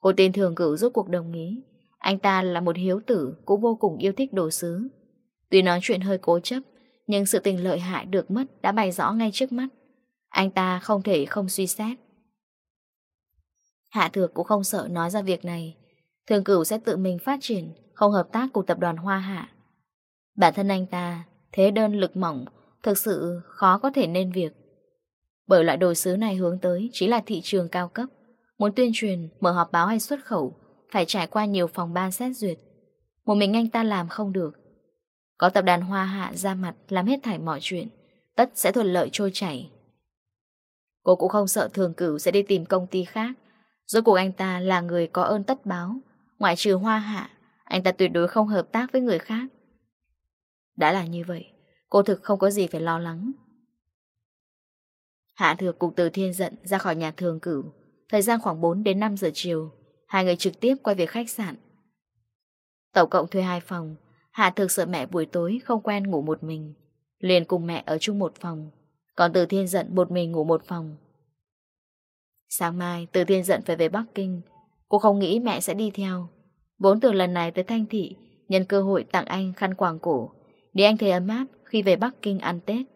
Cô tên thường cử giúp cuộc đồng ý. Anh ta là một hiếu tử, Cũng vô cùng yêu thích đồ sứ. Tuy nói chuyện hơi cố chấp, Nhưng sự tình lợi hại được mất Đã bày rõ ngay trước mắt. Anh ta không thể không suy xét. Hạ Thược cũng không sợ nói ra việc này. Thường cửu sẽ tự mình phát triển, không hợp tác cùng tập đoàn Hoa Hạ. Bản thân anh ta, thế đơn lực mỏng, thực sự khó có thể nên việc. Bởi loại đồ sứ này hướng tới chính là thị trường cao cấp. Muốn tuyên truyền, mở họp báo hay xuất khẩu, phải trải qua nhiều phòng ban xét duyệt. Một mình anh ta làm không được. Có tập đoàn Hoa Hạ ra mặt làm hết thảy mọi chuyện, tất sẽ thuận lợi trôi chảy. Cô cũng không sợ thường cửu sẽ đi tìm công ty khác Rốt cuộc anh ta là người có ơn tất báo. Ngoại trừ hoa hạ, Anh ta tuyệt đối không hợp tác với người khác. Đã là như vậy, Cô thực không có gì phải lo lắng. Hạ thược cục từ thiên giận ra khỏi nhà thường cửu. Thời gian khoảng 4 đến 5 giờ chiều, Hai người trực tiếp quay về khách sạn. Tổng cộng thuê hai phòng, Hạ thực sợ mẹ buổi tối không quen ngủ một mình, Liền cùng mẹ ở chung một phòng. Còn từ thiên giận một mình ngủ một phòng Sáng mai, Từ Thiên giận phải về Bắc Kinh. Cô không nghĩ mẹ sẽ đi theo. Bốn từ lần này tới Thanh Thị, nhân cơ hội tặng anh khăn quàng cổ, để anh thấy ấm áp khi về Bắc Kinh ăn Tết.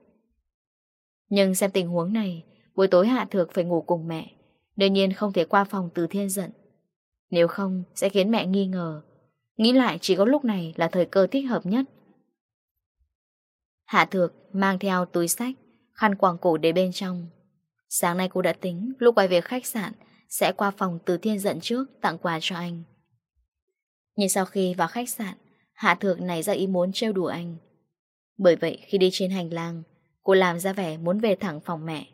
Nhưng xem tình huống này, buổi tối Hạ Thược phải ngủ cùng mẹ, đương nhiên không thể qua phòng Từ Thiên giận. Nếu không, sẽ khiến mẹ nghi ngờ. Nghĩ lại chỉ có lúc này là thời cơ thích hợp nhất. Hạ Thược mang theo túi sách, khăn quàng cổ để bên trong, Sáng nay cô đã tính lúc quay về khách sạn sẽ qua phòng từ thiên giận trước tặng quà cho anh. Nhưng sau khi vào khách sạn, Hạ Thược này ra ý muốn trêu đùa anh. Bởi vậy khi đi trên hành lang, cô làm ra vẻ muốn về thẳng phòng mẹ.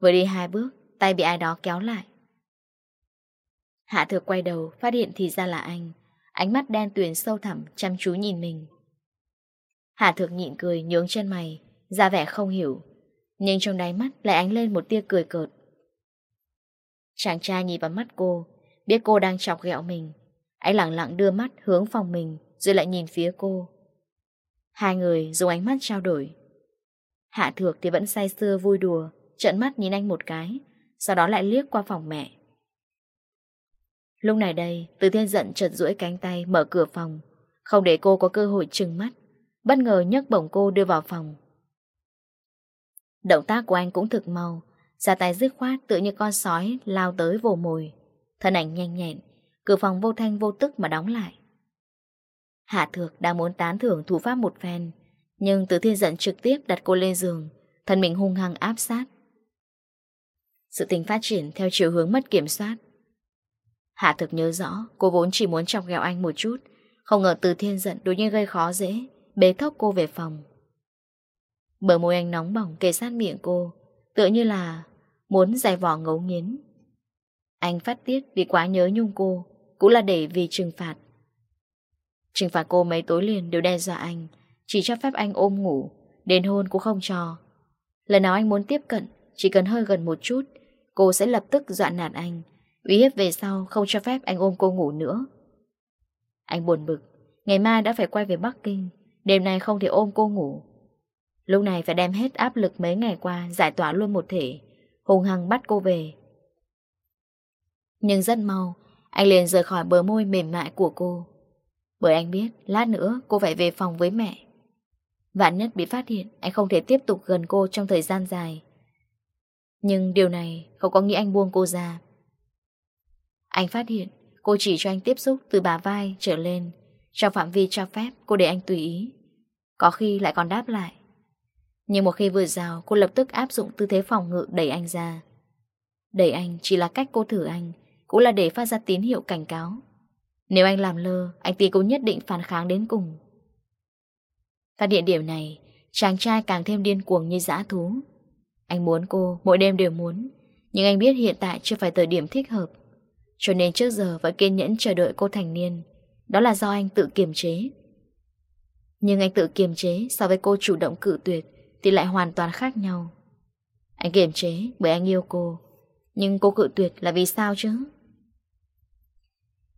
Vừa đi hai bước, tay bị ai đó kéo lại. Hạ Thược quay đầu, phát hiện thì ra là anh. Ánh mắt đen tuyền sâu thẳm, chăm chú nhìn mình. Hạ Thược nhịn cười, nhướng chân mày, ra vẻ không hiểu. Nhưng trong đáy mắt, lại ánh lên một tia cười cợt. Chàng trai nhìn vào mắt cô, Biết cô đang chọc ghẹo mình. Anh lặng lặng đưa mắt hướng phòng mình, Rồi lại nhìn phía cô. Hai người dùng ánh mắt trao đổi. Hạ thược thì vẫn say sưa vui đùa Trận mắt nhìn anh một cái, Sau đó lại liếc qua phòng mẹ. Lúc này đây, Từ thiên giận chợt rũi cánh tay mở cửa phòng, Không để cô có cơ hội trừng mắt. Bất ngờ nhấc bổng cô đưa vào phòng. Động tác của anh cũng thực mau. Ra tay dứt khoát, tự như con sói, lao tới vồ mồi. Thân ảnh nhanh nhẹn, Cửa phòng vô thanh vô tức mà đóng lại. Hạ thược đang muốn tán thưởng thủ pháp một phen, Nhưng từ thiên giận trực tiếp đặt cô lên giường, Thân mình hung hăng áp sát. Sự tình phát triển theo chiều hướng mất kiểm soát. Hạ thực nhớ rõ, Cô vốn chỉ muốn chọc ghẹo anh một chút, Không ngờ từ thiên giận đối nhiên gây khó dễ, Bế thốc cô về phòng. Bờ môi anh nóng bỏng kề sát miệng cô, Tựa như là Muốn dài vỏ ngấu nghiến. Anh phát tiết vì quá nhớ nhung cô, Cũng là để vì trừng phạt. Trừng phạt cô mấy tối liền đều đe dọa anh, Chỉ cho phép anh ôm ngủ, đền hôn cũng không cho. Lần nào anh muốn tiếp cận, Chỉ cần hơi gần một chút, Cô sẽ lập tức dọa nạt anh, Uy hiếp về sau không cho phép anh ôm cô ngủ nữa. Anh buồn bực, Ngày mai đã phải quay về Bắc Kinh, Đêm nay không thể ôm cô ngủ. Lúc này phải đem hết áp lực mấy ngày qua giải tỏa luôn một thể, hùng hăng bắt cô về. Nhưng rất mau, anh liền rời khỏi bờ môi mềm mại của cô. Bởi anh biết, lát nữa cô phải về phòng với mẹ. Vạn nhất bị phát hiện, anh không thể tiếp tục gần cô trong thời gian dài. Nhưng điều này không có nghĩa anh buông cô ra. Anh phát hiện, cô chỉ cho anh tiếp xúc từ bà vai trở lên. Trong phạm vi cho phép, cô để anh tùy ý. Có khi lại còn đáp lại. Nhưng một khi vừa rào cô lập tức áp dụng tư thế phòng ngự đẩy anh ra. Đẩy anh chỉ là cách cô thử anh, Cũng là để phát ra tín hiệu cảnh cáo. Nếu anh làm lơ, Anh tì cũng nhất định phản kháng đến cùng. Phát địa điểm này, Chàng trai càng thêm điên cuồng như dã thú. Anh muốn cô Mỗi đêm đều muốn, Nhưng anh biết hiện tại chưa phải thời điểm thích hợp. Cho nên trước giờ vẫn kiên nhẫn chờ đợi cô thành niên. Đó là do anh tự kiềm chế. Nhưng anh tự kiềm chế So với cô chủ động cử tuyệt thì lại hoàn toàn khác nhau. Anh kiềm chế bởi anh yêu cô, nhưng cô cự tuyệt là vì sao chứ?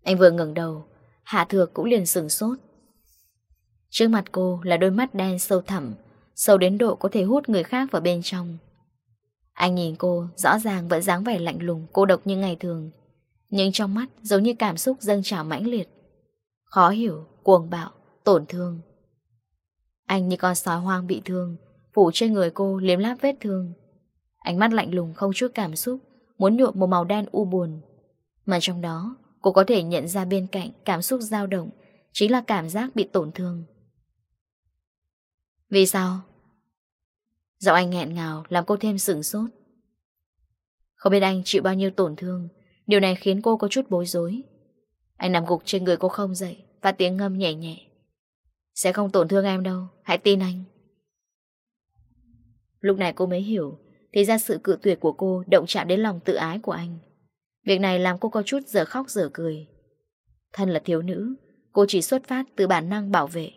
Anh vừa ngẩng đầu, Hạ Thược cũng liền sừng sốt. Trước mặt cô là đôi mắt đen sâu thẳm, sâu đến độ có thể hút người khác vào bên trong. Anh nhìn cô, rõ ràng vẫn dáng vẻ lạnh lùng, cô độc như ngày thường. Nhưng trong mắt giống như cảm xúc dâng trào mãnh liệt. Khó hiểu, cuồng bạo, tổn thương. Anh như con sói hoang bị thương, Phủ trên người cô liếm láp vết thương. Ánh mắt lạnh lùng không chút cảm xúc, Muốn nhuộm một màu đen u buồn. Mà trong đó, Cô có thể nhận ra bên cạnh cảm xúc dao động, Chính là cảm giác bị tổn thương. Vì sao? Giọng anh nghẹn ngào làm cô thêm sửng sốt. Không biết anh chịu bao nhiêu tổn thương, Điều này khiến cô có chút bối rối. Anh nằm gục trên người cô không dậy Và tiếng ngâm nhẹ nhẹ. Sẽ không tổn thương em đâu, Hãy tin anh. Lúc này cô mới hiểu, Thì ra sự cự tuyệt của cô động chạm đến lòng tự ái của anh. Việc này làm cô có chút giờ khóc giờ cười. Thân là thiếu nữ, Cô chỉ xuất phát từ bản năng bảo vệ.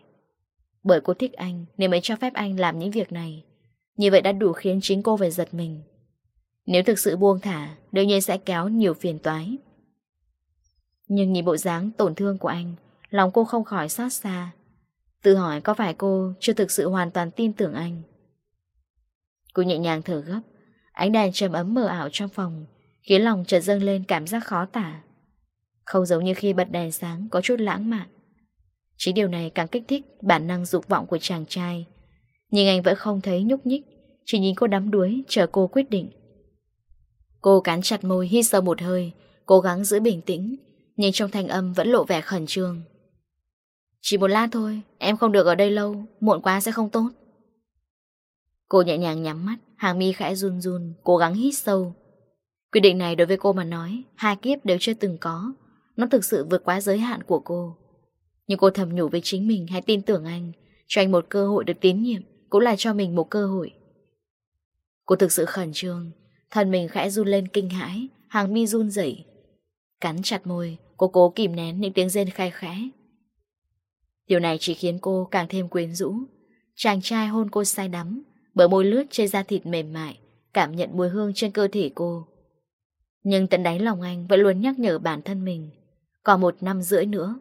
Bởi cô thích anh Nên mới cho phép anh làm những việc này. Như vậy đã đủ khiến chính cô về giật mình. Nếu thực sự buông thả, Đương nhiên sẽ kéo nhiều phiền toái. Nhưng nhìn bộ dáng tổn thương của anh, Lòng cô không khỏi xót xa. Tự hỏi có phải cô chưa thực sự hoàn toàn tin tưởng anh. Cô nhẹ nhàng thở gấp. Ánh đèn trầm ấm mờ ảo trong phòng Khiến lòng chợt dâng lên cảm giác khó tả. Không giống như khi bật đèn sáng, Có chút lãng mạn. Chỉ điều này càng kích thích bản năng dục vọng của chàng trai. Nhưng anh vẫn không thấy nhúc nhích, Chỉ nhìn cô đắm đuối, Chờ cô quyết định. Cô cắn chặt môi, hít sâu một hơi, Cố gắng giữ bình tĩnh, Nhưng trong thanh âm vẫn lộ vẻ khẩn trương. Chỉ một lát thôi, Em không được ở đây lâu, Muộn quá sẽ không tốt. Cô nhẹ nhàng nhắm mắt, hàng mi khẽ run run, cố gắng hít sâu. Quyết định này đối với cô mà nói, hai kiếp đều chưa từng có. Nó thực sự vượt quá giới hạn của cô. Nhưng cô thầm nhủ với chính mình hãy tin tưởng anh, cho anh một cơ hội được tín nhiệm, cũng là cho mình một cơ hội. Cô thực sự khẩn trương, thân mình khẽ run lên kinh hãi, hàng mi run rẩy Cắn chặt môi, cô cố kìm nén những tiếng rên khai khẽ. Điều này chỉ khiến cô càng thêm quyến rũ. Chàng trai hôn cô say đắm, Bờ môi lướt trên da thịt mềm mại, Cảm nhận mùi hương trên cơ thể cô. Nhưng tận đáy lòng anh Vẫn luôn nhắc nhở bản thân mình, Còn một năm rưỡi nữa.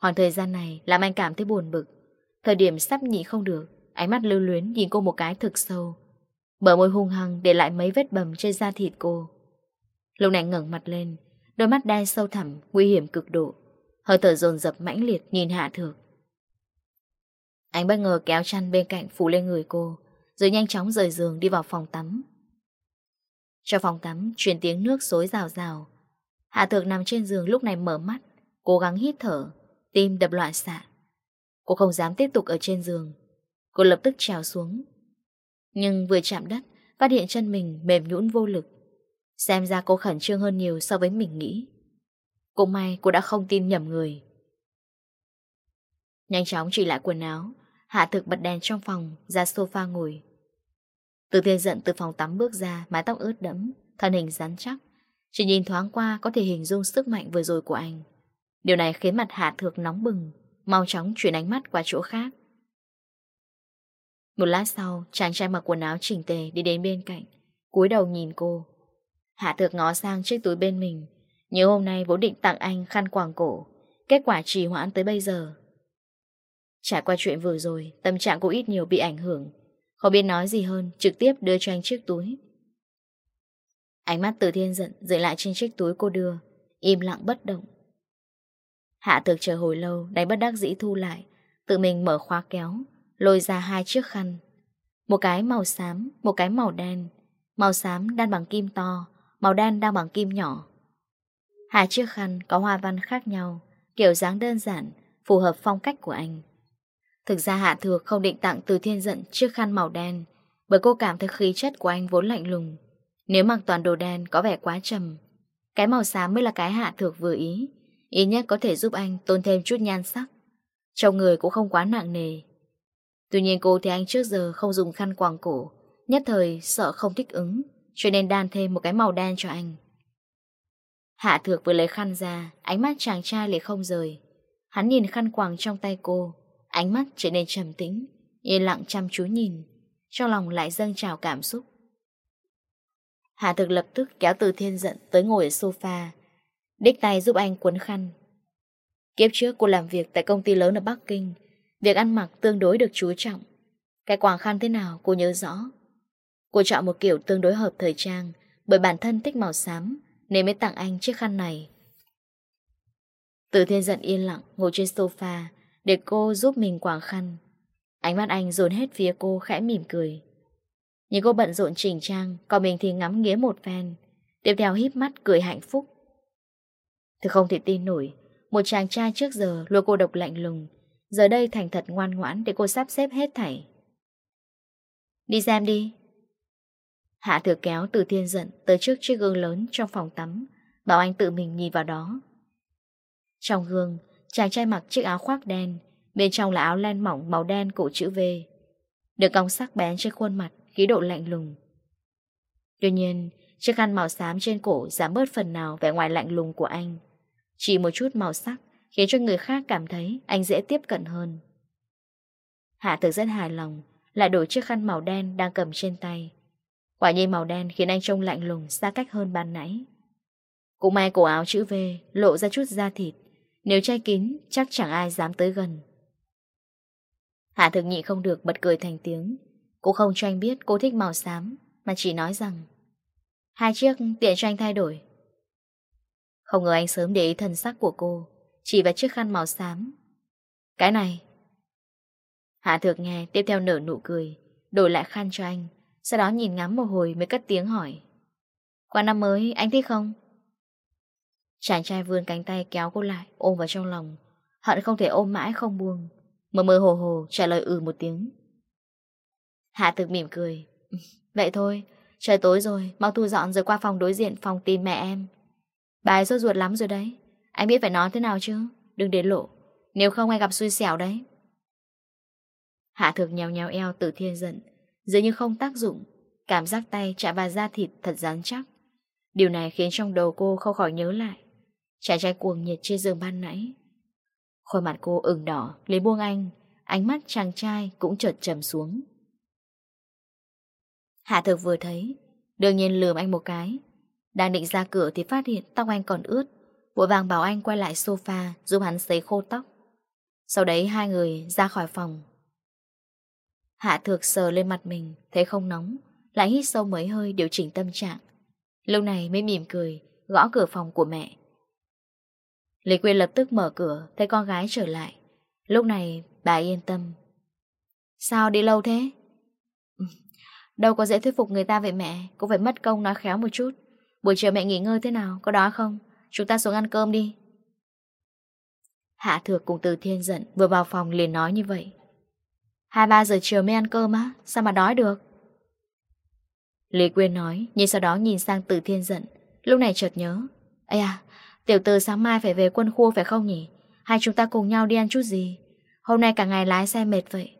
Khoảng thời gian này làm anh cảm thấy buồn bực. Thời điểm sắp nhị không được, Ánh mắt lưu luyến nhìn cô một cái thực sâu. Bờ môi hung hăng để lại mấy vết bầm trên da thịt cô. Lúc này ngẩng mặt lên, Đôi mắt đai sâu thẳm, Nguy hiểm cực độ. Hơi thở dồn dập mãnh liệt nhìn Hạ Thược. Anh bất ngờ kéo chăn bên cạnh phủ lên người cô, Rồi nhanh chóng rời giường đi vào phòng tắm. Cho phòng tắm, Truyền tiếng nước xối rào rào. Hạ thược nằm trên giường lúc này mở mắt, Cố gắng hít thở, Tim đập loạn xạ. Cô không dám tiếp tục ở trên giường. Cô lập tức trèo xuống. Nhưng vừa chạm đất, Phát hiện chân mình mềm nhũn vô lực. Xem ra cô khẩn trương hơn nhiều so với mình nghĩ. Cô may cô đã không tin nhầm người. Nhanh chóng chỉ lại quần áo Hạ thực bật đèn trong phòng, ra sofa ngồi. Từ thiên giận từ phòng tắm bước ra, mái tóc ướt đẫm, thân hình rắn chắc. Chỉ nhìn thoáng qua có thể hình dung sức mạnh vừa rồi của anh. Điều này khiến mặt Hạ Thược nóng bừng, mau chóng chuyển ánh mắt qua chỗ khác. Một lát sau, chàng trai mặc quần áo chỉnh tề đi đến bên cạnh, cúi đầu nhìn cô. Hạ Thược ngó sang chiếc túi bên mình, nhớ hôm nay vốn định tặng anh khăn quàng cổ, kết quả trì hoãn tới bây giờ, Trải qua chuyện vừa rồi, tâm trạng cô ít nhiều bị ảnh hưởng. Không biết nói gì hơn, trực tiếp đưa cho anh chiếc túi. Ánh mắt từ thiên giận dừng lại trên chiếc túi cô đưa, im lặng bất động. Hạ thực chờ hồi lâu, đánh bất đắc dĩ thu lại, tự mình mở khóa kéo, lôi ra hai chiếc khăn. Một cái màu xám, một cái màu đen. Màu xám đan bằng kim to, màu đen đan bằng kim nhỏ. Hai chiếc khăn có hoa văn khác nhau, kiểu dáng đơn giản, phù hợp phong cách của anh. Thực ra Hạ Thược không định tặng Từ Thiên Dận chiếc khăn màu đen bởi cô cảm thấy khí chất của anh vốn lạnh lùng. Nếu mặc toàn đồ đen có vẻ quá trầm. Cái màu xám mới là cái Hạ Thược vừa ý. Ý nhất có thể giúp anh tôn thêm chút nhan sắc. Trong người cũng không quá nặng nề. Tuy nhiên cô thấy anh trước giờ không dùng khăn quàng cổ. Nhất thời sợ không thích ứng cho nên đan thêm một cái màu đen cho anh. Hạ Thược vừa lấy khăn ra, ánh mắt chàng trai lại không rời. Hắn nhìn khăn quàng trong tay cô, Ánh mắt trở nên trầm tĩnh, Yên lặng chăm chú nhìn, Trong lòng lại dâng trào cảm xúc. Hà thực lập tức kéo từ thiên giận Tới ngồi ở sofa, Đích tay giúp anh cuốn khăn. Kiếp trước cô làm việc tại công ty lớn ở Bắc Kinh, Việc ăn mặc tương đối được chú trọng. Cái quàng khăn thế nào cô nhớ rõ. Cô chọn một kiểu tương đối hợp thời trang, Bởi bản thân thích màu xám, Nên mới tặng anh chiếc khăn này. Từ thiên giận yên lặng ngồi trên sofa để cô giúp mình quảng khăn. Ánh mắt anh dồn hết phía cô khẽ mỉm cười. Nhưng cô bận rộn chỉnh trang, còn mình thì ngắm nghĩa một phen. Tiếp theo híp mắt cười hạnh phúc. Thực không thể tin nổi, một chàng trai trước giờ luôn cô độc lạnh lùng, giờ đây thành thật ngoan ngoãn để cô sắp xếp hết thảy. Đi xem đi. Hạ thừa kéo từ thiên giận tới trước chiếc gương lớn trong phòng tắm, bảo anh tự mình nhìn vào đó. Trong gương, chàng trai mặc chiếc áo khoác đen, bên trong là áo len mỏng màu đen cổ chữ V. Được cong sắc bén trên khuôn mặt, khí độ lạnh lùng. Tuy nhiên, chiếc khăn màu xám trên cổ giảm bớt phần nào vẻ ngoài lạnh lùng của anh. Chỉ một chút màu sắc khiến cho người khác cảm thấy anh dễ tiếp cận hơn. Hạ thực rất hài lòng, lại đổi chiếc khăn màu đen đang cầm trên tay. Quả nhiên màu đen khiến anh trông lạnh lùng xa cách hơn ban nãy. Cũng may cổ áo chữ V lộ ra chút da thịt nếu che kín, chắc chẳng ai dám tới gần. Hạ thực nhị không được bật cười thành tiếng. Cô không cho anh biết cô thích màu xám, Mà chỉ nói rằng, Hai chiếc tiện cho anh thay đổi. Không ngờ anh sớm để ý thần sắc của cô, Chỉ vào chiếc khăn màu xám. Cái này. Hạ thược nghe, tiếp theo nở nụ cười, Đổi lại khăn cho anh, Sau đó nhìn ngắm một hồi mới cất tiếng hỏi Qua năm mới anh thích không? Chàng trai vươn cánh tay kéo cô lại, Ôm vào trong lòng. Hận không thể ôm mãi không buông. Mơ mơ hồ hồ, trả lời ừ một tiếng. Hạ thực mỉm cười. Vậy thôi, Trời tối rồi, Mau thu dọn rồi qua phòng đối diện Phòng tìm mẹ em. Bà ấy sốt ruột lắm rồi đấy. Anh biết phải nói thế nào chứ? Đừng để lộ. Nếu không anh gặp xui xẻo đấy. Hạ thực nhéo nhéo eo từ thiên giận. Dường như không tác dụng. Cảm giác tay chạm vào da thịt thật rắn chắc. Điều này khiến trong đầu cô không khỏi nhớ lại. Chàng trai cuồng nhiệt trên giường ban nãy. Khôi mặt cô ửng đỏ, Lấy buông anh, Ánh mắt chàng trai cũng chợt trầm xuống. Hạ thực vừa thấy, Đương nhiên lườm anh một cái. Đang định ra cửa thì phát hiện tóc anh còn ướt, Vội vàng bảo anh quay lại sofa Giúp hắn sấy khô tóc. Sau đấy hai người ra khỏi phòng. Hạ thược sờ lên mặt mình, Thấy không nóng, Lại hít sâu mấy hơi điều chỉnh tâm trạng. Lúc này mới mỉm cười, Gõ cửa phòng của mẹ. Lý Quyên lập tức mở cửa, Thấy con gái trở lại. Lúc này, bà yên tâm. Sao đi lâu thế? Ừ, đâu có dễ thuyết phục người ta vậy mẹ, Cũng phải mất công nói khéo một chút. Buổi chiều mẹ nghỉ ngơi thế nào, Có đói không? Chúng ta xuống ăn cơm đi. Hạ thược cùng từ thiên giận, Vừa vào phòng liền nói như vậy. 2-3 giờ chiều mới ăn cơm á, Sao mà đói được? Lý Quyên nói Nhưng sau đó nhìn sang từ thiên giận. Lúc này chợt nhớ, Ây à Tiểu tử sáng mai phải về quân khu phải không nhỉ? Hai chúng ta cùng nhau đi ăn chút gì? Hôm nay cả ngày lái xe mệt vậy.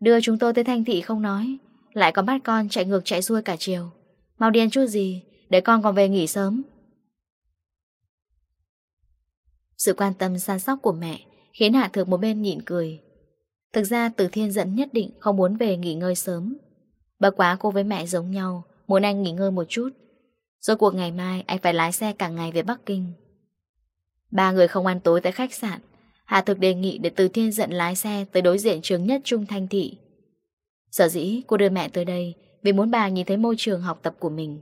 Đưa chúng tôi tới thanh thị không nói. Lại còn bắt con chạy ngược chạy xuôi cả chiều. Mau đi ăn chút gì, để con còn về nghỉ sớm. Sự quan tâm săn sóc của mẹ khiến Hạ Thược một bên nhịn cười. Thực ra Từ Thiên dẫn nhất định không muốn về nghỉ ngơi sớm. Bà quá cô với mẹ giống nhau, muốn anh nghỉ ngơi một chút. Rồi cuộc ngày mai anh phải lái xe cả ngày về Bắc Kinh. Ba người không ăn tối tại khách sạn. Hạ thực đề nghị để Từ Thiên dẫn lái xe Tới đối diện trường nhất Trung Thanh Thị. Sở dĩ cô đưa mẹ tới đây Vì muốn bà nhìn thấy môi trường học tập của mình.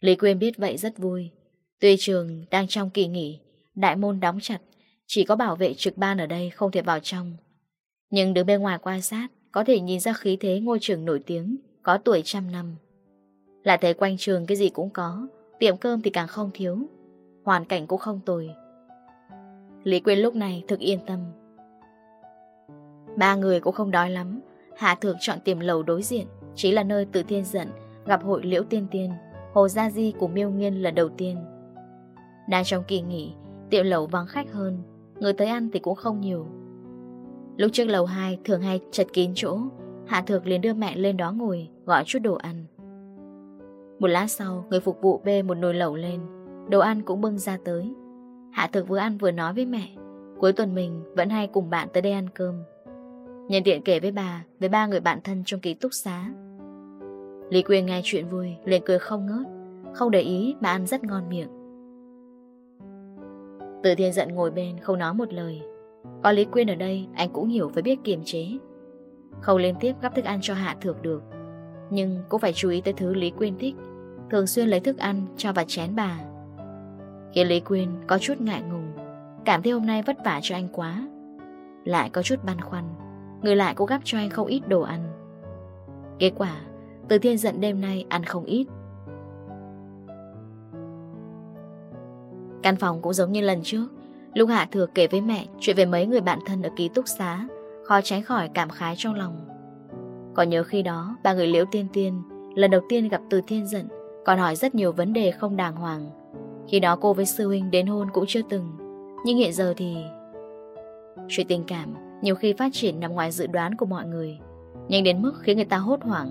Lý Quyên biết vậy rất vui. Tuy trường đang trong kỳ nghỉ, Đại môn đóng chặt, Chỉ có bảo vệ trực ban ở đây không thể vào trong. Nhưng đứng bên ngoài quan sát, Có thể nhìn ra khí thế ngôi trường nổi tiếng, Có tuổi trăm năm. Lại thấy quanh trường cái gì cũng có, Tiệm cơm thì càng không thiếu hoàn cảnh cũng không tồi. Lý Quyên lúc này thực yên tâm. Ba người cũng không đói lắm, Hạ Thược chọn tiềm lầu đối diện, chỉ là nơi từ thiên giận, gặp hội liễu tiên tiên, hồ gia di của miêu nghiên là đầu tiên. Đang trong kỳ nghỉ, tiệm lầu vắng khách hơn, người tới ăn thì cũng không nhiều. Lúc trước lầu 2 thường hay chật kín chỗ, Hạ Thược liền đưa mẹ lên đó ngồi, gọi chút đồ ăn. Một lát sau, người phục vụ bê một nồi lẩu lên, Đồ ăn cũng bưng ra tới. Hạ thực vừa ăn vừa nói với mẹ, Cuối tuần mình vẫn hay cùng bạn tới đây ăn cơm. Nhân tiện kể với bà, Với ba người bạn thân trong ký túc xá. Lý Quyên nghe chuyện vui, liền cười không ngớt, Không để ý mà ăn rất ngon miệng. Từ thiên giận ngồi bên không nói một lời. Có Lý Quyên ở đây, Anh cũng hiểu và biết kiềm chế. Không liên tiếp gắp thức ăn cho Hạ Thược được, Nhưng cũng phải chú ý tới thứ Lý Quyên thích. Thường xuyên lấy thức ăn cho vào chén bà. Khiến Lý Quyên có chút ngại ngùng, Cảm thấy hôm nay vất vả cho anh quá. Lại có chút băn khoăn, Người lại cố gắp cho anh không ít đồ ăn. Kết quả, Từ thiên giận đêm nay ăn không ít. Căn phòng cũng giống như lần trước Lúc Hạ Thừa kể với mẹ Chuyện về mấy người bạn thân ở ký túc xá, Khó tránh khỏi cảm khái trong lòng. Còn nhớ khi đó, Ba người liễu tiên tiên Lần đầu tiên gặp từ thiên giận, Còn hỏi rất nhiều vấn đề không đàng hoàng. Khi đó cô với sư huynh đến hôn cũng chưa từng. Nhưng hiện giờ thì Chuyện tình cảm Nhiều khi phát triển nằm ngoài dự đoán của mọi người, Nhanh đến mức khiến người ta hốt hoảng.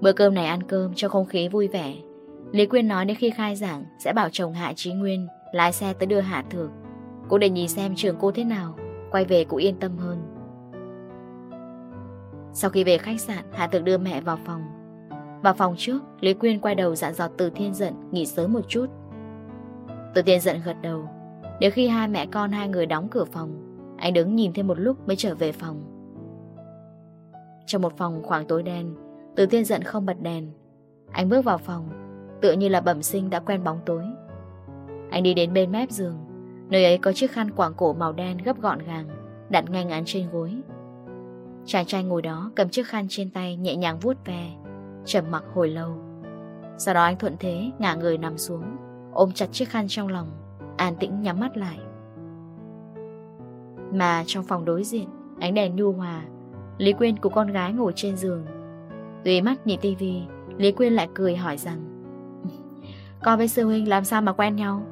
Bữa cơm này ăn cơm cho không khí vui vẻ. Lý Quyên nói đến khi khai giảng Sẽ bảo chồng Hạ Trí Nguyên Lái xe tới đưa Hạ Thược. Cô để nhìn xem trường cô thế nào, Quay về cũng yên tâm hơn. Sau khi về khách sạn, Hạ Thược đưa mẹ vào phòng. Vào phòng trước, Lý Quyên quay đầu dặn dò Từ Thiên Dận nghỉ sớm một chút. Từ Thiên Dận gật đầu. Đến khi hai mẹ con hai người đóng cửa phòng, anh đứng nhìn thêm một lúc mới trở về phòng. Trong một phòng khoảng tối đen, Từ Thiên Dận không bật đèn. Anh bước vào phòng, tựa như là bẩm sinh đã quen bóng tối. Anh đi đến bên mép giường, nơi ấy có chiếc khăn quảng cổ màu đen gấp gọn gàng, đặt ngay ngắn trên gối. Chàng trai ngồi đó cầm chiếc khăn trên tay nhẹ nhàng vuốt ve trầm mặc hồi lâu. Sau đó anh thuận thế ngả người nằm xuống, Ôm chặt chiếc khăn trong lòng, An tĩnh nhắm mắt lại. Mà trong phòng đối diện, Ánh đèn nhu hòa, Lý Quyên của con gái ngồi trên giường. Tùy mắt nhìn tivi, Lý Quyên lại cười hỏi rằng, Con với sư huynh làm sao mà quen nhau?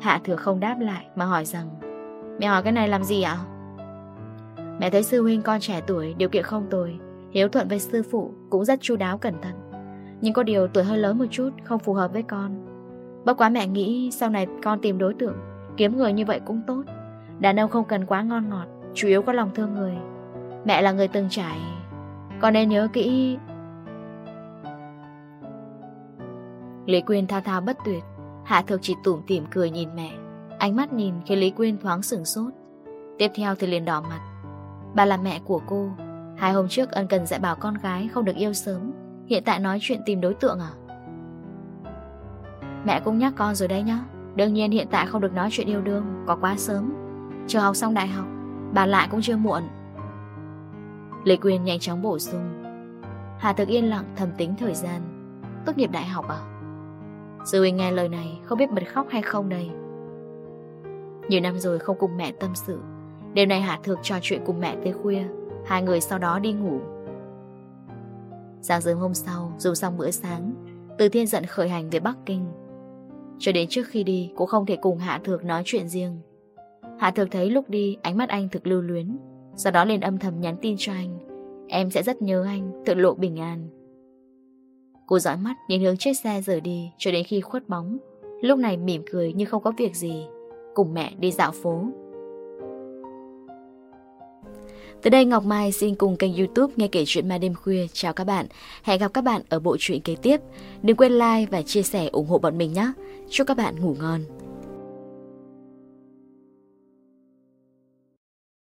Hạ thừa không đáp lại Mà hỏi rằng, Mẹ hỏi cái này làm gì ạ? Mẹ thấy sư huynh con trẻ tuổi, Điều kiện không tồi hiếu thuận với sư phụ, cũng rất chu đáo cẩn thận. Nhưng có điều tuổi hơi lớn một chút, không phù hợp với con. Bất quá mẹ nghĩ sau này con tìm đối tượng, kiếm người như vậy cũng tốt. Đàn ông không cần quá ngon ngọt, chủ yếu có lòng thương người. Mẹ là người từng trải, con nên nhớ kỹ. Lý Quyên thao thao bất tuyệt, Hạ Thược chỉ tủm tỉm cười nhìn mẹ. Ánh mắt nhìn khi Lý Quyên thoáng sửng sốt. Tiếp theo thì liền đỏ mặt. Bà là mẹ của cô, Hai hôm trước ân cần dạy bảo con gái không được yêu sớm. Hiện tại nói chuyện tìm đối tượng à? Mẹ cũng nhắc con rồi đấy nhá. Đương nhiên hiện tại không được nói chuyện yêu đương, Có quá sớm. Chờ học xong đại học, bà lại cũng chưa muộn. Lê Quyên nhanh chóng bổ sung. Hà Thực yên lặng thầm tính thời gian. Tốt nghiệp đại học à? Sư huynh nghe lời này không biết bật khóc hay không đây. Nhiều năm rồi không cùng mẹ tâm sự. Đêm nay Hà Thực trò chuyện cùng mẹ tới khuya. Hai người sau đó đi ngủ. Sáng sớm hôm sau Dùng xong bữa sáng, Từ Thiên giận khởi hành về Bắc Kinh. Cho đến trước khi đi, Cũng không thể cùng Hạ Thược nói chuyện riêng. Hạ Thược thấy lúc đi, Ánh mắt anh thực lưu luyến. Sau đó lên âm thầm nhắn tin cho anh, Em sẽ rất nhớ anh, Tự lộ bình an. Cô dõi mắt nhìn hướng chiếc xe rời đi, Cho đến khi khuất bóng. Lúc này mỉm cười như không có việc gì. Cùng mẹ đi dạo phố. Tới đây Ngọc Mai xin cùng kênh youtube Nghe Kể Chuyện Ma Đêm Khuya chào các bạn. Hẹn gặp các bạn ở bộ truyện kế tiếp. Đừng quên like và chia sẻ ủng hộ bọn mình nhé. Chúc các bạn ngủ ngon.